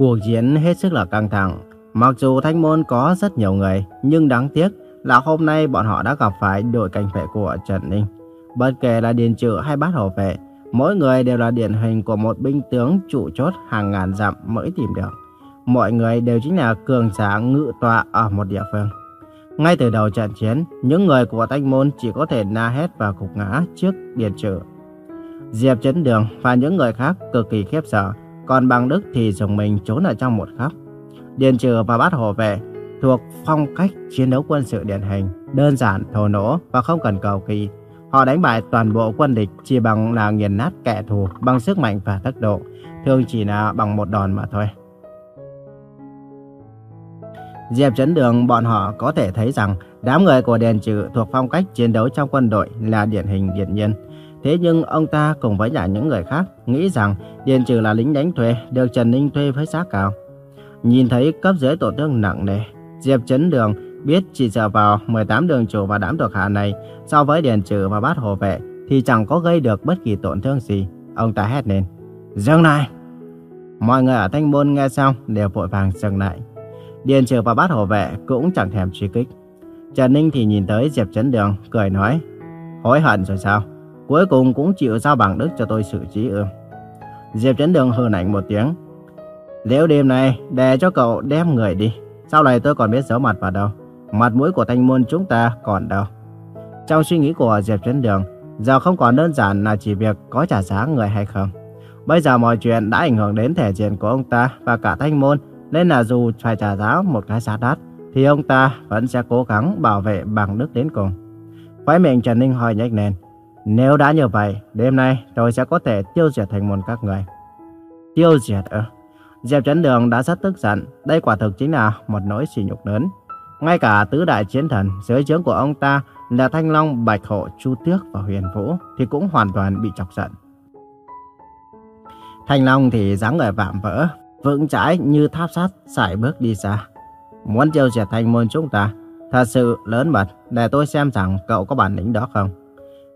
Cuộc chiến hết sức là căng thẳng. Mặc dù thanh môn có rất nhiều người, nhưng đáng tiếc là hôm nay bọn họ đã gặp phải đội cảnh vệ của Trần Ninh. Bất kể là điền trự hay bát hộ vệ, mỗi người đều là điển hình của một binh tướng trụ chốt hàng ngàn dặm mới tìm được. Mọi người đều chính là cường giả ngự tọa ở một địa phương. Ngay từ đầu trận chiến, những người của Thanh Môn chỉ có thể na hét và cục ngã trước điền Trự. Diệp Chấn Đường và những người khác cực kỳ khiếp sợ, còn Bằng Đức thì dùng mình trốn ở trong một góc. Điền trừ và bắt hồ vệ thuộc phong cách chiến đấu quân sự điển hình, đơn giản, thô nỗ và không cần cầu kỳ. Họ đánh bại toàn bộ quân địch chỉ bằng là nghiền nát kẻ thù bằng sức mạnh và tốc độ, thường chỉ là bằng một đòn mà thôi. Diệp Trấn Đường bọn họ có thể thấy rằng đám người của Điền Trừ thuộc phong cách chiến đấu trong quân đội là điển hình điển nhiên. Thế nhưng ông ta cùng với cả những người khác nghĩ rằng Điền Trừ là lính đánh thuê được Trần Ninh thuê với giá cao. Nhìn thấy cấp dưới tổn thương nặng nề, Diệp Chấn Đường biết chỉ dựa vào 18 đường chủ và đám thuộc hạ này so với Điền Trừ và bát hộ vệ thì chẳng có gây được bất kỳ tổn thương gì. Ông ta hét lên, dừng lại! Mọi người ở Thanh Môn nghe xong đều vội vàng dừng lại. Điền Trừ và bát hộ vệ cũng chẳng thèm truy kích. Trần Ninh thì nhìn tới Diệp Chấn Đường, cười nói, hối hận rồi sao? Cuối cùng cũng chịu giao bằng đức cho tôi xử trí ư. Diệp Trấn Đường hừ lạnh một tiếng. Nếu đêm này để cho cậu đem người đi, sau này tôi còn biết giấu mặt vào đâu. Mặt mũi của thanh môn chúng ta còn đâu. Trong suy nghĩ của Diệp Trấn Đường, giờ không còn đơn giản là chỉ việc có trả giá người hay không. Bây giờ mọi chuyện đã ảnh hưởng đến thể diện của ông ta và cả thanh môn, nên là dù phải trả giá một cái giá đắt, thì ông ta vẫn sẽ cố gắng bảo vệ bằng đức đến cùng. Khói miệng Trần Ninh hơi nhếch lên. Nếu đã như vậy, đêm nay tôi sẽ có thể tiêu diệt thành môn các người. Tiêu diệt ư? Diệp Trấn Đường đã rất tức giận. Đây quả thực chính là một nỗi sỉ nhục lớn. Ngay cả tứ đại chiến thần dưới trướng của ông ta là Thanh Long, Bạch Hổ, Chu Tước và Huyền Vũ thì cũng hoàn toàn bị chọc giận. Thanh Long thì dáng người vạm vỡ, vững chãi như tháp sắt sải bước đi xa. Muốn tiêu diệt thành môn chúng ta, thật sự lớn mật để tôi xem rằng cậu có bản lĩnh đó không.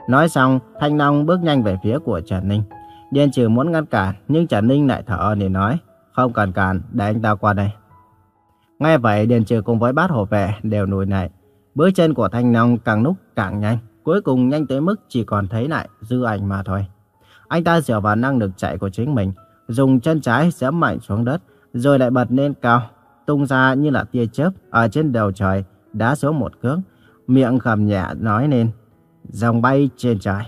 Nói xong, Thanh Long bước nhanh về phía của Trần Ninh. điền trừ muốn ngăn cản, nhưng Trần Ninh lại thở để nói, không cần cản, để anh ta qua đây. nghe vậy, Điền trừ cùng với bát hộ vệ đều nổi lại. Bước chân của Thanh Long càng lúc càng nhanh, cuối cùng nhanh tới mức chỉ còn thấy lại dư ảnh mà thôi. Anh ta dựa vào năng lực chạy của chính mình, dùng chân trái giẫm mạnh xuống đất, rồi lại bật lên cao, tung ra như là tia chớp ở trên đầu trời, đá xuống một cước, miệng khầm nhẹ nói nên dòng bay trên trời.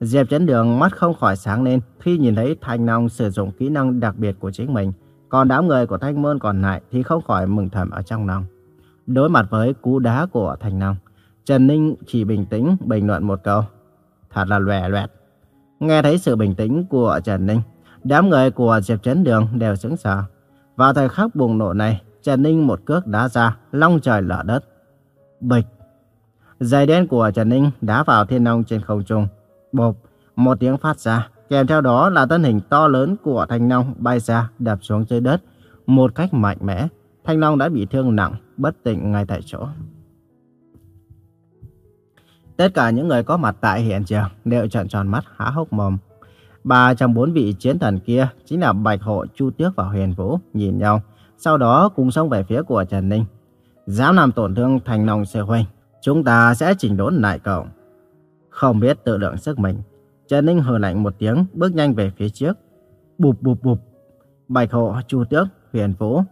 Diệp Chấn Đường mắt không khỏi sáng lên khi nhìn thấy Thanh Long sử dụng kỹ năng đặc biệt của chính mình. Còn đám người của Thanh Môn còn lại thì không khỏi mừng thầm ở trong lòng. Đối mặt với cú đá của Thanh Long, Trần Ninh chỉ bình tĩnh bình luận một câu. Thật là lòe loẹt. Nghe thấy sự bình tĩnh của Trần Ninh, đám người của Diệp Chấn Đường đều sững sờ. Vào thời khắc bùng nổ này, Trần Ninh một cước đá ra, long trời lở đất. Bịch! Giày đen của Trần Ninh đá vào thiên long trên không trung. Bộp! Một tiếng phát ra, kèm theo đó là thân hình to lớn của Thanh Long bay ra đập xuống dưới đất. Một cách mạnh mẽ, Thanh Long đã bị thương nặng, bất tỉnh ngay tại chỗ. Tất cả những người có mặt tại hiện trường đều trợn tròn mắt há hốc mồm. Ba trong bốn vị chiến thần kia chính là Bạch Hộ, Chu Tước và Huyền Vũ nhìn nhau, sau đó cùng xông về phía của Trần Ninh. Dám làm tổn thương Thành Long Sư Huynh, chúng ta sẽ chỉnh đốn lại cậu. Không biết tự lượng sức mình, Trần Ninh hừ lạnh một tiếng, bước nhanh về phía trước. Bụp bụp bụp. Bạch Hộ, Chu Tước, Huyền Vũ,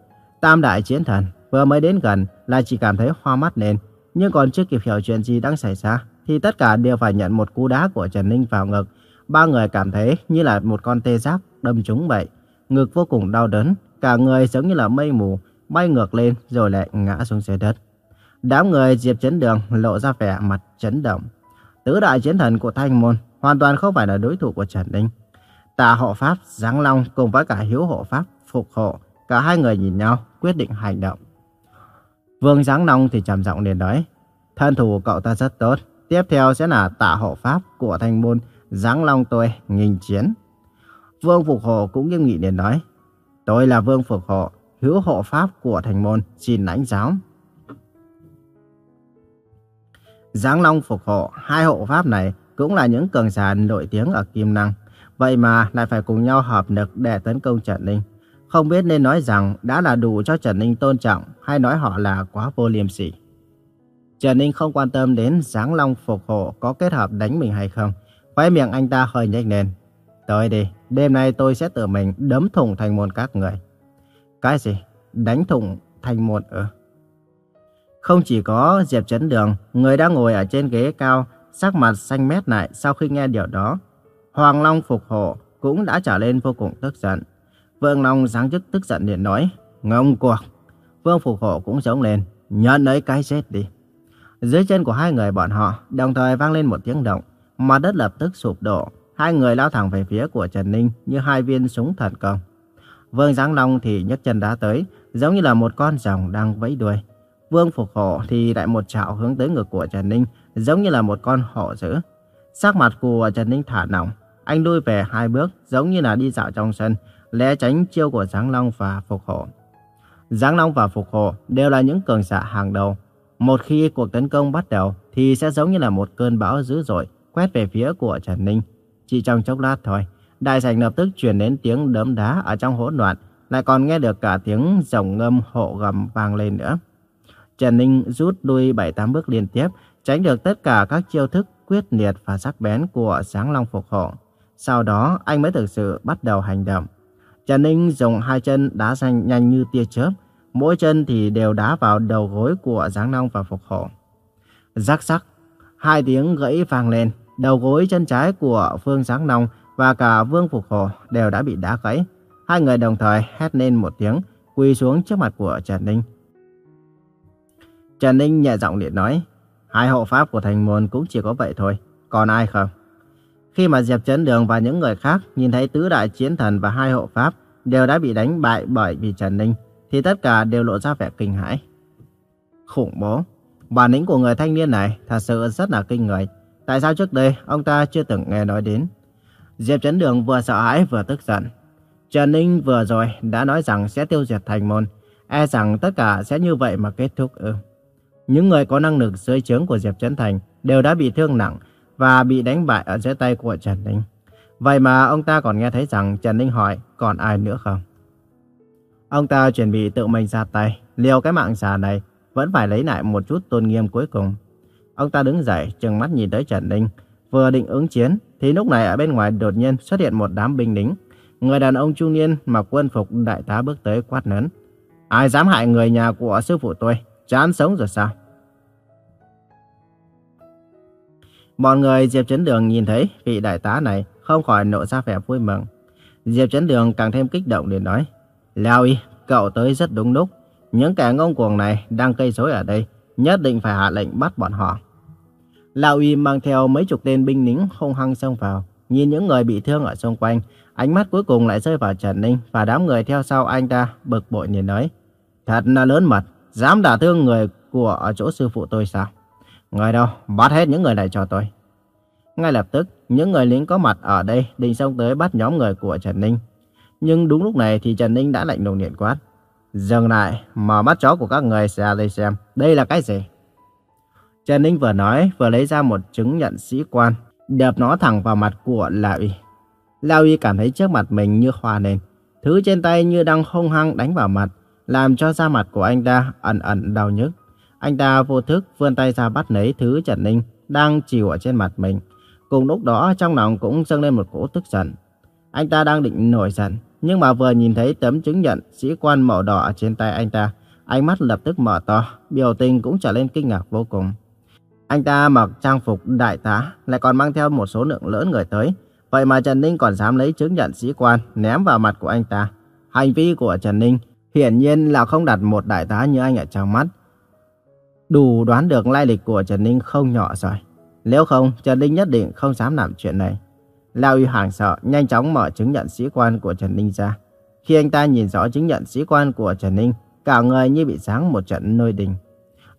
Tam Đại Chiến Thần vừa mới đến gần là chỉ cảm thấy hoa mắt lên. Nhưng còn chưa kịp hiểu chuyện gì đang xảy ra, thì tất cả đều phải nhận một cú đá của Trần Ninh vào ngực. Ba người cảm thấy như là một con tê giác đâm trúng vậy. Ngực vô cùng đau đớn, cả người giống như là mây mù, bay ngược lên rồi lại ngã xuống dưới đất. Đám người Diệp Chấn Đường lộ ra vẻ mặt chấn động. Tứ đại chiến thần của Thanh Môn hoàn toàn không phải là đối thủ của Trần Ninh. Tà hộ pháp Giáng Long cùng với cả hiếu hộ pháp Phục Hộ, cả hai người nhìn nhau, quyết định hành động. Vương Giáng Long thì trầm giọng liền nói, thân thủ cậu ta rất tốt, tiếp theo sẽ là tạ hộ pháp của thanh môn Giáng Long tôi nghinh chiến. Vương Phục Hộ cũng nghiêm nghị liền nói, tôi là Vương Phục Hộ, hiếu hộ pháp của thành môn, xin lãnh giáo. Giáng Long Phục Hộ, hai hộ pháp này cũng là những cường giả nổi tiếng ở Kim Năng. Vậy mà lại phải cùng nhau hợp lực để tấn công Trần Ninh. Không biết nên nói rằng đã là đủ cho Trần Ninh tôn trọng hay nói họ là quá vô liêm sỉ. Trần Ninh không quan tâm đến Giáng Long phục hộ có kết hợp đánh mình hay không. Khóe miệng anh ta hơi nhếch lên. Tới đi, đêm nay tôi sẽ tự mình đấm thủng thành môn các người. Cái gì? Đánh thủng thành môn ư? Không chỉ có Diệp Trấn Đường, người đang ngồi ở trên ghế cao, sắc mặt xanh mét lại sau khi nghe điều đó. Hoàng Long phục hộ cũng đã trở lên vô cùng tức giận. Vương Long giáng chức tức giận liền nói, ngông cuộc. Vương phục hộ cũng giống lên, nhận lấy cái chết đi. Dưới chân của hai người bọn họ đồng thời vang lên một tiếng động, mặt đất lập tức sụp đổ. Hai người lao thẳng về phía của Trần Ninh như hai viên súng thần công. Vương Giáng Long thì nhấc chân đá tới, giống như là một con rồng đang vẫy đuôi. Vương Phục Hổ thì lại một chảo hướng tới ngực của Trần Ninh, giống như là một con hổ dữ. Sắc mặt của Trần Ninh thả lỏng, anh lui về hai bước, giống như là đi dạo trong sân, né tránh chiêu của Giáng Long và Phục Hổ. Giáng Long và Phục Hổ đều là những cường giả hàng đầu. Một khi cuộc tấn công bắt đầu thì sẽ giống như là một cơn bão dữ dội quét về phía của Trần Ninh. Chỉ trong chốc lát thôi, đại sảnh lập tức truyền đến tiếng đấm đá ở trong hỗn loạn, lại còn nghe được cả tiếng rồng ngâm hộ gầm vang lên nữa. Trần Ninh rút lui 7-8 bước liên tiếp, tránh được tất cả các chiêu thức quyết liệt và sắc bén của sáng long phục hộ. Sau đó, anh mới thực sự bắt đầu hành động. Trần Ninh dùng hai chân đá xanh nhanh như tia chớp, mỗi chân thì đều đá vào đầu gối của Giáng Long và Phục Hổ. Rắc rắc, hai tiếng gãy vang lên, đầu gối chân trái của Phương Giáng Long và cả Vương Phục Hổ đều đã bị đá gãy. Hai người đồng thời hét lên một tiếng, quỳ xuống trước mặt của Trần Ninh. Trần Ninh nhẹ giọng điện nói, hai hộ pháp của thành môn cũng chỉ có vậy thôi, còn ai không? Khi mà Diệp Trấn Đường và những người khác nhìn thấy tứ đại chiến thần và hai hộ pháp đều đã bị đánh bại bởi vì Trần Ninh, thì tất cả đều lộ ra vẻ kinh hãi. Khủng bố, bản lĩnh của người thanh niên này thật sự rất là kinh người. Tại sao trước đây ông ta chưa từng nghe nói đến? Diệp Trấn Đường vừa sợ hãi vừa tức giận. Trần Ninh vừa rồi đã nói rằng sẽ tiêu diệt thành môn, e rằng tất cả sẽ như vậy mà kết thúc ư. Những người có năng lực dưới trướng của Diệp Trấn Thành đều đã bị thương nặng và bị đánh bại ở dưới tay của Trần Ninh. Vậy mà ông ta còn nghe thấy rằng Trần Ninh hỏi còn ai nữa không? Ông ta chuẩn bị tự mình ra tay, liều cái mạng già này vẫn phải lấy lại một chút tôn nghiêm cuối cùng. Ông ta đứng dậy, trừng mắt nhìn tới Trần Ninh, vừa định ứng chiến thì lúc này ở bên ngoài đột nhiên xuất hiện một đám binh lính. Người đàn ông trung niên mặc quân phục đại tá bước tới quát lớn. Ai dám hại người nhà của sư phụ tôi, chán sống rồi sao? Bọn người Diệp Trấn Đường nhìn thấy vị đại tá này không khỏi nộ ra vẻ vui mừng. Diệp Trấn Đường càng thêm kích động để nói. Lao y, cậu tới rất đúng lúc. Những kẻ ngông cuồng này đang gây rối ở đây, nhất định phải hạ lệnh bắt bọn họ. Lão y mang theo mấy chục tên binh lính hung hăng xông vào, nhìn những người bị thương ở xung quanh, ánh mắt cuối cùng lại rơi vào Trần Ninh và đám người theo sau anh ta, bực bội nhìn nói. Thật là lớn mật, dám đả thương người của ở chỗ sư phụ tôi sao? Người đâu, bắt hết những người này cho tôi. Ngay lập tức, những người lính có mặt ở đây định xông tới bắt nhóm người của Trần Ninh. Nhưng đúng lúc này thì Trần Ninh đã lạnh lùng điện quát. Dừng lại, mở mắt chó của các người ra đây xem, đây là cái gì? Trần Ninh vừa nói vừa lấy ra một chứng nhận sĩ quan, đập nó thẳng vào mặt của Lão Y. Lão Y cảm thấy trước mặt mình như hoa nền, thứ trên tay như đang hung hăng đánh vào mặt, làm cho da mặt của anh ta ẩn ẩn đau nhức. Anh ta vô thức vươn tay ra bắt lấy thứ Trần Ninh đang chịu ở trên mặt mình. Cùng lúc đó trong lòng cũng dâng lên một cỗ tức giận. Anh ta đang định nổi giận, nhưng mà vừa nhìn thấy tấm chứng nhận sĩ quan màu đỏ trên tay anh ta, ánh mắt lập tức mở to, biểu tình cũng trở lên kinh ngạc vô cùng. Anh ta mặc trang phục đại tá, lại còn mang theo một số lượng lớn người tới. Vậy mà Trần Ninh còn dám lấy chứng nhận sĩ quan ném vào mặt của anh ta. Hành vi của Trần Ninh hiển nhiên là không đặt một đại tá như anh ở trong mắt. Đủ đoán được lai lịch của Trần Ninh không nhỏ rồi. Nếu không, Trần Ninh nhất định không dám làm chuyện này. Lao Y hoảng sợ, nhanh chóng mở chứng nhận sĩ quan của Trần Ninh ra. Khi anh ta nhìn rõ chứng nhận sĩ quan của Trần Ninh, cả người như bị sáng một trận nơi đình.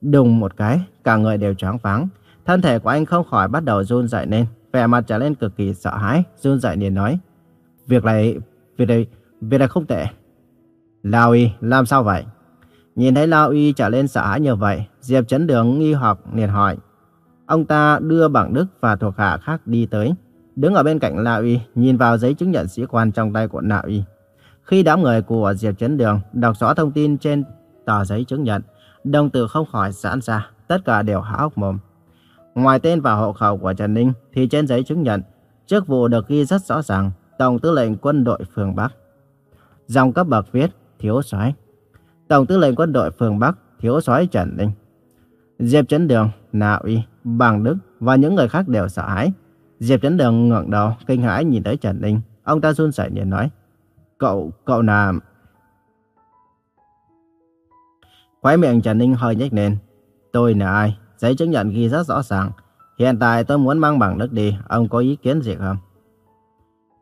Đùng một cái, cả người đều choáng váng. Thân thể của anh không khỏi bắt đầu run rẩy lên, vẻ mặt trở lên cực kỳ sợ hãi, run rẩy liền nói. Việc này, việc này, việc này không tệ. Lao Y, làm sao vậy? Nhìn thấy Lao Y trở lên sợ hãi như vậy, Diệp Chấn Đường nghi hoặc liền hỏi. Ông ta đưa bảng Đức và thuộc hạ khác đi tới. Đứng ở bên cạnh Lao Y, nhìn vào giấy chứng nhận sĩ quan trong tay của Lao Y. Khi đám người của Diệp Chấn Đường đọc rõ thông tin trên tờ giấy chứng nhận, đồng tử không khỏi giãn ra, tất cả đều há hốc mồm. Ngoài tên và hộ khẩu của Trần Ninh thì trên giấy chứng nhận, chức vụ được ghi rất rõ ràng, Tổng tư lệnh quân đội phương Bắc. Dòng cấp bậc viết, thiếu soái Tổng tư lệnh quân đội phương Bắc, thiếu soái Trần Ninh. Diệp Chấn Đường, Na Uy, Bằng Đức và những người khác đều sợ hãi. Diệp Chấn Đường ngẩng đầu, kinh hãi nhìn tới Trần Ninh. Ông ta run rẩy liền nói, cậu, cậu là... Khóe miệng Trần Ninh hơi nhếch lên. Tôi là ai? Giấy chứng nhận ghi rất rõ ràng. Hiện tại tôi muốn mang bằng Đức đi, ông có ý kiến gì không?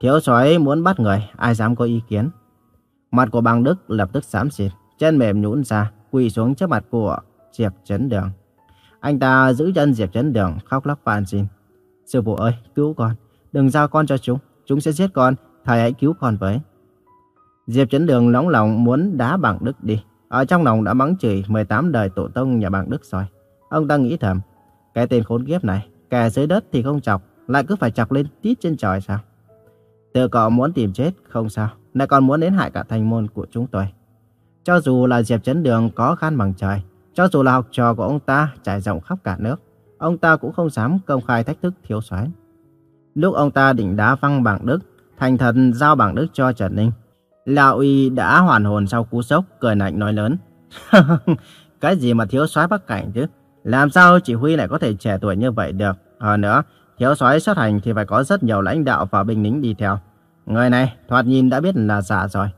Thiếu soái muốn bắt người, ai dám có ý kiến? Mặt của bằng Đức lập tức xám xịt, chân mềm nhũn ra, quỳ xuống trước mặt của Diệp Chấn Đường. Anh ta giữ chân Diệp Chấn Đường khóc lóc van xin. Sư phụ ơi, cứu con, đừng giao con cho chúng, chúng sẽ giết con, thầy hãy cứu con với. Diệp Chấn Đường nóng lòng muốn đá bằng Đức đi. Ở trong lòng đã mắng chửi 18 đời tổ tông nhà bằng Đức rồi. Ông ta nghĩ thầm, cái tên khốn kiếp này, kẻ dưới đất thì không chọc, lại cứ phải chọc lên tít trên trời sao? Tự cậu muốn tìm chết, không sao, lại còn muốn đến hại cả thành môn của chúng tôi. Cho dù là Diệp Chấn Đường có khăn bằng trời, cho dù là học trò của ông ta trải rộng khắp cả nước, ông ta cũng không dám công khai thách thức thiếu soái. Lúc ông ta định đá văng bảng Đức, thành thần giao bảng Đức cho Trần Ninh. Lão uy đã hoàn hồn sau cú sốc, cười lạnh nói lớn. cái gì mà thiếu soái bắc cảnh chứ? Làm sao chỉ huy lại có thể trẻ tuổi như vậy được? Hơn nữa, thiếu soái xuất hành thì phải có rất nhiều lãnh đạo và binh lính đi theo. Người này thoạt nhìn đã biết là giả rồi.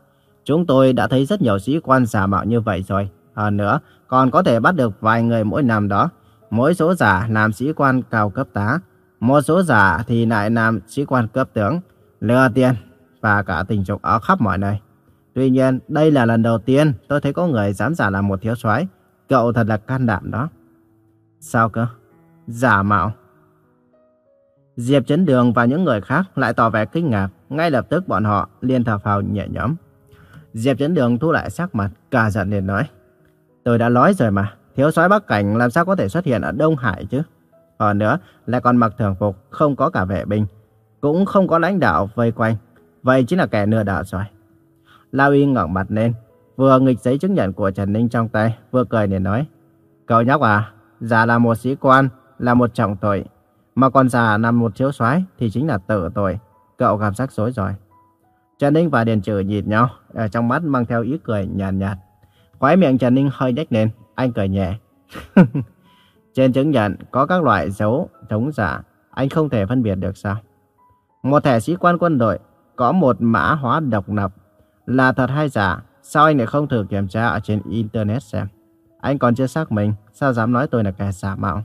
Chúng tôi đã thấy rất nhiều sĩ quan giả mạo như vậy rồi. Hơn nữa, còn có thể bắt được vài người mỗi năm đó. Mỗi số giả làm sĩ quan cao cấp tá. Một số giả thì lại làm sĩ quan cấp tướng. Lừa tiền và cả tình dục ở khắp mọi nơi. Tuy nhiên, đây là lần đầu tiên tôi thấy có người dám giả làm một thiếu soái. Cậu thật là can đảm đó. Sao cơ? Giả mạo. Diệp Chấn Đường và những người khác lại tỏ vẻ kinh ngạc. Ngay lập tức bọn họ liền thở phào nhẹ nhõm. Diệp Chấn Đường thu lại sắc mặt, cả giận liền nói. Tôi đã nói rồi mà, thiếu soái Bắc Cảnh làm sao có thể xuất hiện ở Đông Hải chứ? Hơn nữa, lại còn mặc thường phục, không có cả vệ binh, cũng không có lãnh đạo vây quanh. Vậy chính là kẻ nửa đạo rồi. La Uy ngẩng mặt lên, vừa nghịch giấy chứng nhận của Trần Ninh trong tay, vừa cười liền nói. Cậu nhóc à, giả là một sĩ quan, là một trọng tội. Mà còn giả nằm một thiếu soái thì chính là tử tội. Cậu gặp rắc rối rồi. Trần Ninh và Điền Trừ nhìn nhau, ở trong mắt mang theo ý cười nhàn nhạt, nhạt. Khóe miệng Trần Ninh hơi nhếch lên, anh cười nhẹ. Trên chứng nhận có các loại dấu chống giả, anh không thể phân biệt được sao? Một thẻ sĩ quan quân đội có một mã hóa độc lập là thật hay giả, sao anh lại không thử kiểm tra ở trên Internet xem? Anh còn chưa xác mình, sao dám nói tôi là kẻ giả mạo?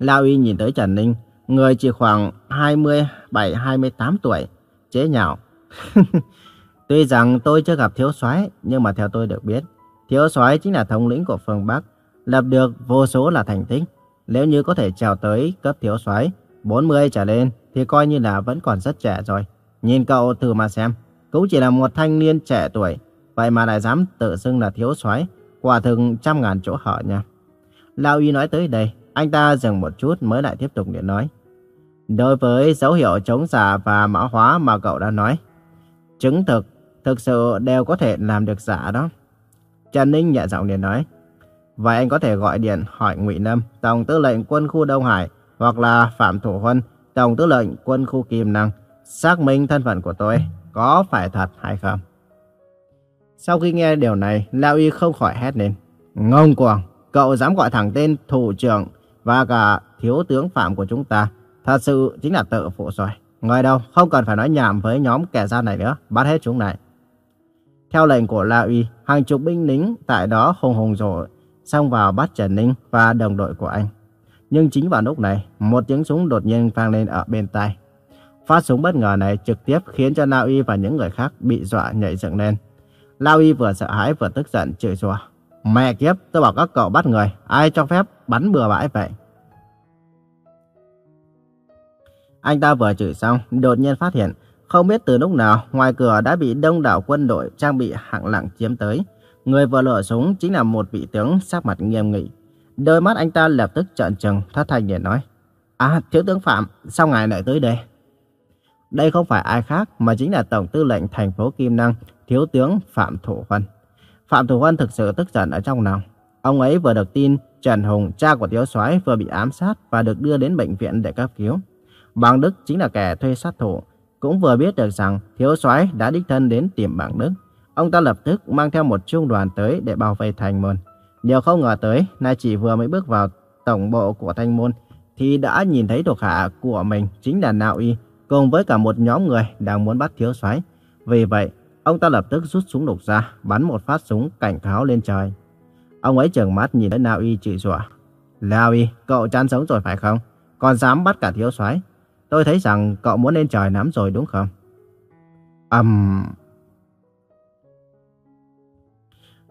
Lao Y nhìn tới Trần Ninh, người chỉ khoảng 27-28 tuổi, chế nhạo. Tuy rằng tôi chưa gặp thiếu soái, nhưng mà theo tôi được biết, thiếu soái chính là thống lĩnh của phương Bắc, lập được vô số là thành tích. Nếu như có thể trèo tới cấp thiếu soái 40 trở lên thì coi như là vẫn còn rất trẻ rồi. Nhìn cậu thử mà xem, cũng chỉ là một thanh niên trẻ tuổi, vậy mà lại dám tự xưng là thiếu soái, quả thực trăm ngàn chỗ hở nha. Lão Y nói tới đây, anh ta dừng một chút mới lại tiếp tục để nói. Đối với dấu hiệu chống giả và mã hóa mà cậu đã nói, chứng thực thực sự đều có thể làm được giả đó. Trần Ninh nhẹ giọng để nói. Vậy anh có thể gọi điện hỏi Ngụy Lâm, Tổng tư lệnh quân khu Đông Hải, hoặc là Phạm Thủ Huân, Tổng tư lệnh quân khu Kim Năng, xác minh thân phận của tôi có phải thật hay không. Sau khi nghe điều này, Lão Y không khỏi hét lên. Ngông cuồng, cậu dám gọi thẳng tên thủ trưởng và cả thiếu tướng Phạm của chúng ta. Thật sự chính là tự phụ rồi. Người đâu, không cần phải nói nhảm với nhóm kẻ gian này nữa, bắt hết chúng này. Theo lệnh của La Uy, hàng chục binh lính tại đó hùng hùng rồi, xông vào bắt Trần Ninh và đồng đội của anh. Nhưng chính vào lúc này, một tiếng súng đột nhiên vang lên ở bên tai. Phát súng bất ngờ này trực tiếp khiến cho La Uy và những người khác bị dọa nhảy dựng lên. La Uy vừa sợ hãi vừa tức giận chửi rủa. Mẹ kiếp, tôi bảo các cậu bắt người, ai cho phép bắn bừa bãi vậy? Anh ta vừa chửi xong, đột nhiên phát hiện không biết từ lúc nào, ngoài cửa đã bị đông đảo quân đội trang bị hạng nặng chiếm tới. Người vừa lựa súng chính là một vị tướng sắc mặt nghiêm nghị. Đôi mắt anh ta lập tức trợn trừng, thất thanh để nói. À, thiếu tướng Phạm, sao ngài lại tới đây? Đây không phải ai khác mà chính là Tổng tư lệnh thành phố Kim Năng, Thiếu tướng Phạm Thủ Huân. Phạm Thủ Huân thực sự tức giận ở trong lòng. Ông ấy vừa được tin Trần Hùng, cha của thiếu Soái vừa bị ám sát và được đưa đến bệnh viện để cấp cứu. Bằng Đức chính là kẻ thuê sát thủ, cũng vừa biết được rằng Thiếu Soái đã đích thân đến tìm Bằng Đức. Ông ta lập tức mang theo một trung đoàn tới để bảo vệ thành môn. Điều không ngờ tới, nay chỉ vừa mới bước vào tổng bộ của Thanh Môn, thì đã nhìn thấy thuộc hạ của mình chính là Nạo Y, cùng với cả một nhóm người đang muốn bắt thiếu soái. Vì vậy, ông ta lập tức rút súng lục ra, bắn một phát súng cảnh cáo lên trời. Ông ấy trợn mắt nhìn thấy Nạo Y chửi rủa. Nạo Y, cậu chán sống rồi phải không? Còn dám bắt cả thiếu soái? Tôi thấy rằng cậu muốn lên trời lắm rồi đúng không? Ầm... Um...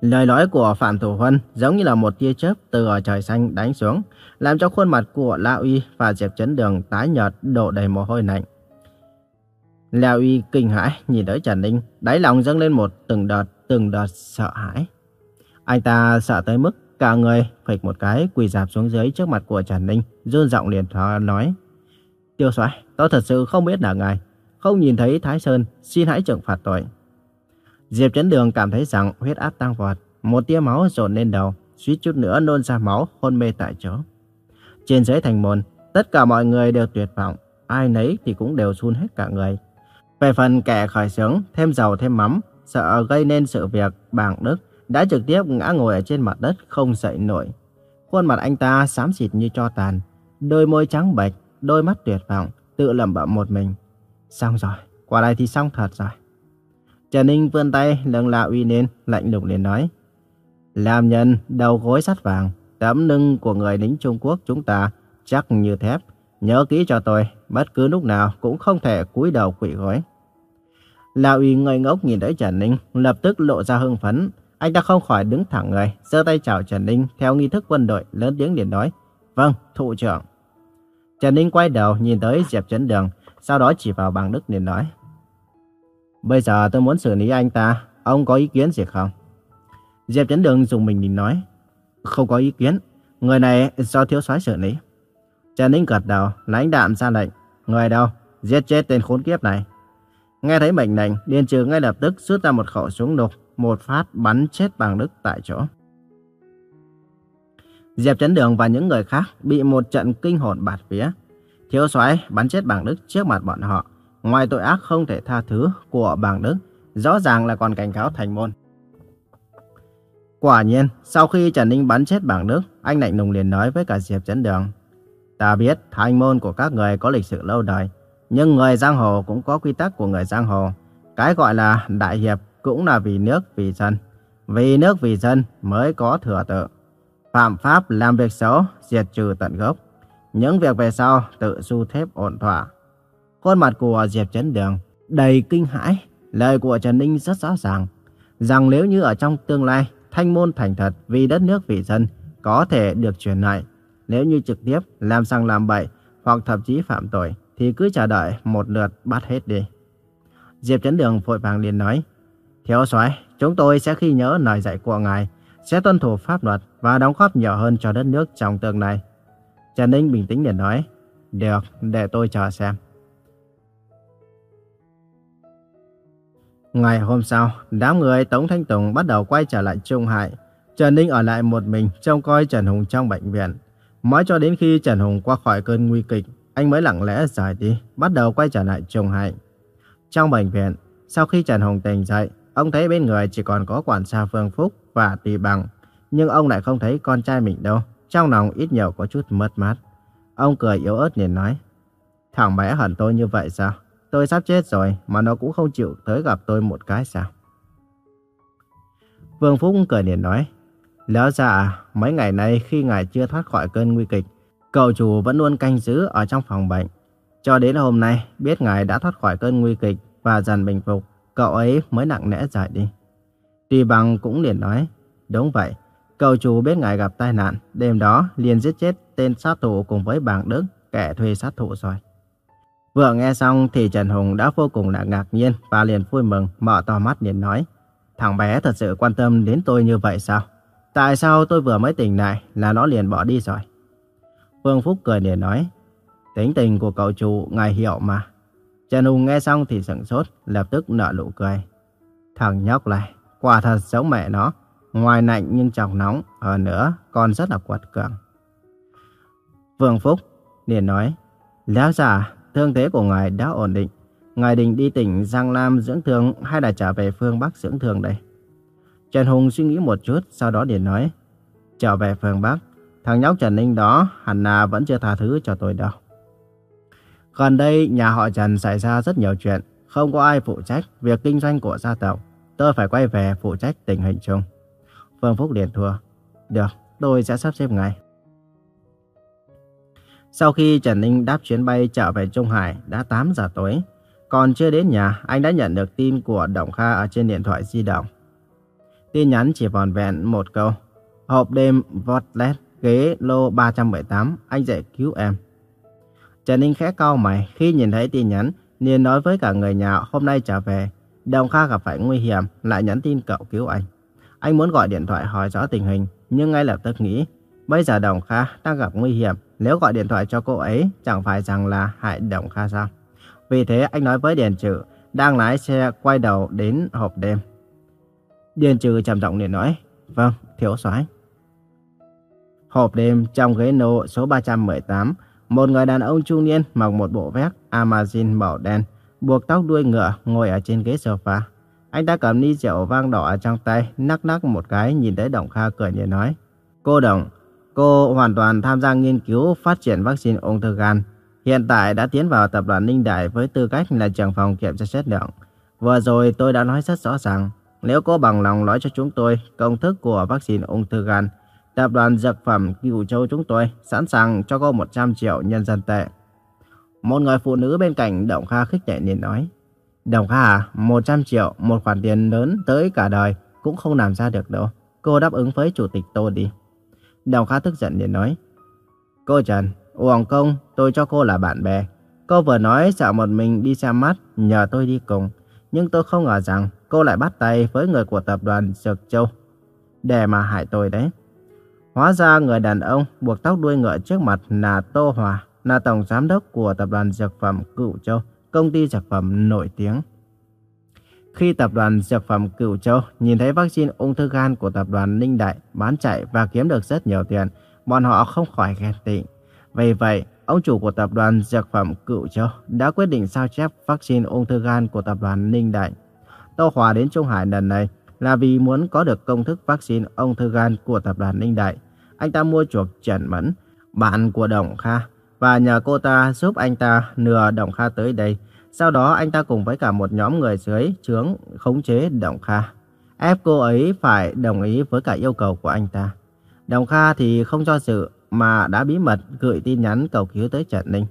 Lời nói của Phạm Thủ Huân giống như là một tia chớp từ ở trời xanh đánh xuống, làm cho khuôn mặt của La Uy và Diệp Chấn Đường tái nhợt đổ đầy mồ hôi lạnh. La Uy kinh hãi nhìn tới Trần Ninh, đáy lòng dâng lên một từng đợt, từng đợt sợ hãi. Anh ta sợ tới mức cả người phịch một cái quỳ dạp xuống dưới trước mặt của Trần Ninh, run giọng liền nói: "Tiêu soái, tôi thật sự không biết là ngài, không nhìn thấy Thái Sơn, xin hãy trừng phạt tội." Diệp Chấn Đường cảm thấy rằng huyết áp tăng vọt, một tia máu dồn lên đầu, suýt chút nữa nôn ra máu, hôn mê tại chỗ. Trên dưới thành môn, tất cả mọi người đều tuyệt vọng, ai nấy thì cũng đều run hết cả người. Về phần kẻ khởi xướng, thêm dầu thêm mắm, sợ gây nên sự việc bảng Đức đã trực tiếp ngã ngồi ở trên mặt đất không dậy nổi. Khuôn mặt anh ta xám xịt như cho tàn, đôi môi trắng bệch, đôi mắt tuyệt vọng, tự lẩm bẩm một mình. Xong rồi, quả này thì xong thật rồi. Trần Ninh vươn tay nâng La Uy lên, lạnh lùng liền nói. Làm nhân đầu gối sắt vàng, tấm lưng của người lính Trung Quốc chúng ta chắc như thép. Nhớ kỹ cho tôi, bất cứ lúc nào cũng không thể cúi đầu quỵ gối. La Uy ngây ngốc nhìn thấy Trần Ninh, lập tức lộ ra hưng phấn. Anh ta không khỏi đứng thẳng người, giơ tay chào Trần Ninh theo nghi thức quân đội, lớn tiếng liền nói. Vâng, thụ trưởng. Trần Ninh quay đầu nhìn tới Diệp Trấn Đường, sau đó chỉ vào bằng Đức liền nói. Bây giờ tôi muốn xử lý anh ta, ông có ý kiến gì không? Diệp Chấn Đường dùng mình nhìn nói. Không có ý kiến, người này do thiếu soái xử lý. Trần Ninh gật đầu, lãnh đạm ra lệnh. Người đâu? Giết chết tên khốn kiếp này. Nghe thấy mệnh lệnh, Điền Trừ ngay lập tức rút ra một khẩu súng đục, một phát bắn chết bằng Đức tại chỗ. Diệp Chấn Đường và những người khác bị một trận kinh hồn bạt vía. Thiếu soái bắn chết bảng Đức trước mặt bọn họ, Ngoài tội ác không thể tha thứ của bàng Đức, rõ ràng là còn cảnh cáo thành môn. Quả nhiên, sau khi Trần Ninh bắn chết bảng Đức, anh lạnh lùng liền nói với cả Diệp Chấn Đường. Ta biết thành môn của các người có lịch sử lâu đời, nhưng người giang hồ cũng có quy tắc của người giang hồ. Cái gọi là đại hiệp cũng là vì nước, vì dân. Vì nước, vì dân mới có thừa tự. Phạm pháp làm việc xấu, diệt trừ tận gốc. Những việc về sau tự du thép ổn thỏa. Khuôn mặt của Diệp Chấn Đường đầy kinh hãi. Lời của Trần Ninh rất rõ ràng. Rằng nếu như ở trong tương lai, thanh môn thành thật vì đất nước vì dân có thể được truyền lại. Nếu như trực tiếp làm sang làm bậy hoặc thậm chí phạm tội thì cứ chờ đợi một lượt bắt hết đi. Diệp Chấn Đường vội vàng liền nói. Thiếu soái, chúng tôi sẽ khi nhớ lời dạy của ngài, sẽ tuân thủ pháp luật và đóng góp nhiều hơn cho đất nước trong tương lai. Trần Ninh bình tĩnh để nói. Được, để tôi chờ xem. Ngày hôm sau, đám người Tống Thanh Tùng bắt đầu quay trở lại Trung Hải. Trần Ninh ở lại một mình trông coi Trần Hùng trong bệnh viện. Mãi cho đến khi Trần Hùng qua khỏi cơn nguy kịch, anh mới lặng lẽ rời đi, bắt đầu quay trở lại Trung Hải. Trong bệnh viện, sau khi Trần Hùng tỉnh dậy, ông thấy bên người chỉ còn có quản gia Phương Phúc và Tùy Bằng. Nhưng ông lại không thấy con trai mình đâu, trong lòng ít nhiều có chút mất mát. Ông cười yếu ớt liền nói, thằng bé hận tôi như vậy sao? Tôi sắp chết rồi mà nó cũng không chịu tới gặp tôi một cái sao? Vương Phúc cười liền nói. Lão già, mấy ngày nay khi ngài chưa thoát khỏi cơn nguy kịch, cậu chủ vẫn luôn canh giữ ở trong phòng bệnh. Cho đến hôm nay, biết ngài đã thoát khỏi cơn nguy kịch và dần bình phục, cậu ấy mới nặng nẽ giải đi. Tùy bằng cũng liền nói, đúng vậy, cậu chủ biết ngài gặp tai nạn, đêm đó liền giết chết tên sát thủ cùng với bảng Đức, kẻ thuê sát thủ rồi. Vừa nghe xong thì Trần Hùng đã vô cùng là ngạc nhiên và liền vui mừng, mở to mắt liền nói. Thằng bé thật sự quan tâm đến tôi như vậy sao? Tại sao tôi vừa mới tỉnh lại là nó liền bỏ đi rồi? Phương Phúc cười liền nói. Tính tình của cậu chủ ngài hiểu mà. Trần Hùng nghe xong thì sững sốt, lập tức nở nụ cười. Thằng nhóc này, quả thật giống mẹ nó. Ngoài lạnh nhưng trong nóng, hơn nữa còn rất là quật cường. Vương Phúc liền nói, Lão già, thương thế của ngài đã ổn định. Ngài định đi tỉnh Giang nam dưỡng thương hay là trở về phương Bắc dưỡng thương đây? Trần Hùng suy nghĩ một chút, sau đó liền nói, trở về phương Bắc, thằng nhóc Trần Ninh đó hẳn là vẫn chưa tha thứ cho tôi đâu. Gần đây, nhà họ Trần xảy ra rất nhiều chuyện, không có ai phụ trách việc kinh doanh của gia tộc. Tôi phải quay về phụ trách tình hình chung. Phương Phúc liền thua. Được, tôi sẽ sắp xếp ngay. Sau khi Trần Ninh đáp chuyến bay trở về Trung Hải đã 8 giờ tối, còn chưa đến nhà, anh đã nhận được tin của Động Kha ở trên điện thoại di động. Tin nhắn chỉ vòn vẹn một câu. Hộp đêm Votlet, ghế lô 318, anh dậy cứu em. Trần Ninh khẽ cau mày khi nhìn thấy tin nhắn, liền nói với cả người nhà hôm nay trở về. Đồng Kha gặp phải nguy hiểm, lại nhắn tin cậu cứu anh. Anh muốn gọi điện thoại hỏi rõ tình hình, nhưng ngay lập tức nghĩ, bây giờ Đồng Kha đang gặp nguy hiểm, nếu gọi điện thoại cho cô ấy, chẳng phải rằng là hại Đồng Kha sao? Vì thế anh nói với Điền Trừ, đang lái xe quay đầu đến hộp đêm. Điền Trừ trầm giọng liền nói, vâng, thiếu soái. Hộp đêm trong ghế nô số 318, một người đàn ông trung niên mặc một bộ vest amazin màu đen, buộc tóc đuôi ngựa ngồi ở trên ghế sofa. Anh ta cầm ly rượu vang đỏ trong tay, nắc nắc một cái nhìn thấy Đồng Kha cười nhẹ nói. Cô Đồng, cô hoàn toàn tham gia nghiên cứu phát triển vaccine ung thư gan. Hiện tại đã tiến vào tập đoàn Ninh Đại với tư cách là trưởng phòng kiểm tra chất lượng. Vừa rồi tôi đã nói rất rõ ràng, nếu cô bằng lòng nói cho chúng tôi công thức của vaccine ung thư gan, tập đoàn dược phẩm Cửu Châu chúng tôi sẵn sàng cho cô 100 triệu nhân dân tệ. Một người phụ nữ bên cạnh Đồng Kha khích lệ liền nói. Đồng Kha à, 100 triệu, một khoản tiền lớn tới cả đời cũng không làm ra được đâu. Cô đáp ứng với chủ tịch Tô đi. Đồng Kha tức giận liền nói. Cô Trần, Hoàng Công, tôi cho cô là bạn bè. Cô vừa nói sợ một mình đi xem mắt, nhờ tôi đi cùng. Nhưng tôi không ngờ rằng cô lại bắt tay với người của tập đoàn Dược Châu. Để mà hại tôi đấy. Hóa ra người đàn ông buộc tóc đuôi ngựa trước mặt là Tô Hòa, là tổng giám đốc của tập đoàn Dược Phẩm Cựu Châu, công ty dược phẩm nổi tiếng. Khi tập đoàn Dược Phẩm Cửu Châu nhìn thấy vaccine ung thư gan của tập đoàn Ninh Đại bán chạy và kiếm được rất nhiều tiền, bọn họ không khỏi ghen tị. Vì vậy, ông chủ của tập đoàn Dược Phẩm Cửu Châu đã quyết định sao chép vaccine ung thư gan của tập đoàn Ninh Đại. Tô Hòa đến Trung Hải lần này là vì muốn có được công thức vaccine ung thư gan của tập đoàn Ninh Đại. Anh ta mua chuộc Trần Mẫn, bạn của Đồng Kha, và nhờ cô ta giúp anh ta nửa Đồng Kha tới đây. Sau đó anh ta cùng với cả một nhóm người dưới chướng khống chế Đồng Kha. Ép cô ấy phải đồng ý với cả yêu cầu của anh ta. Đồng Kha thì không cho dự mà đã bí mật gửi tin nhắn cầu cứu tới Trần Ninh.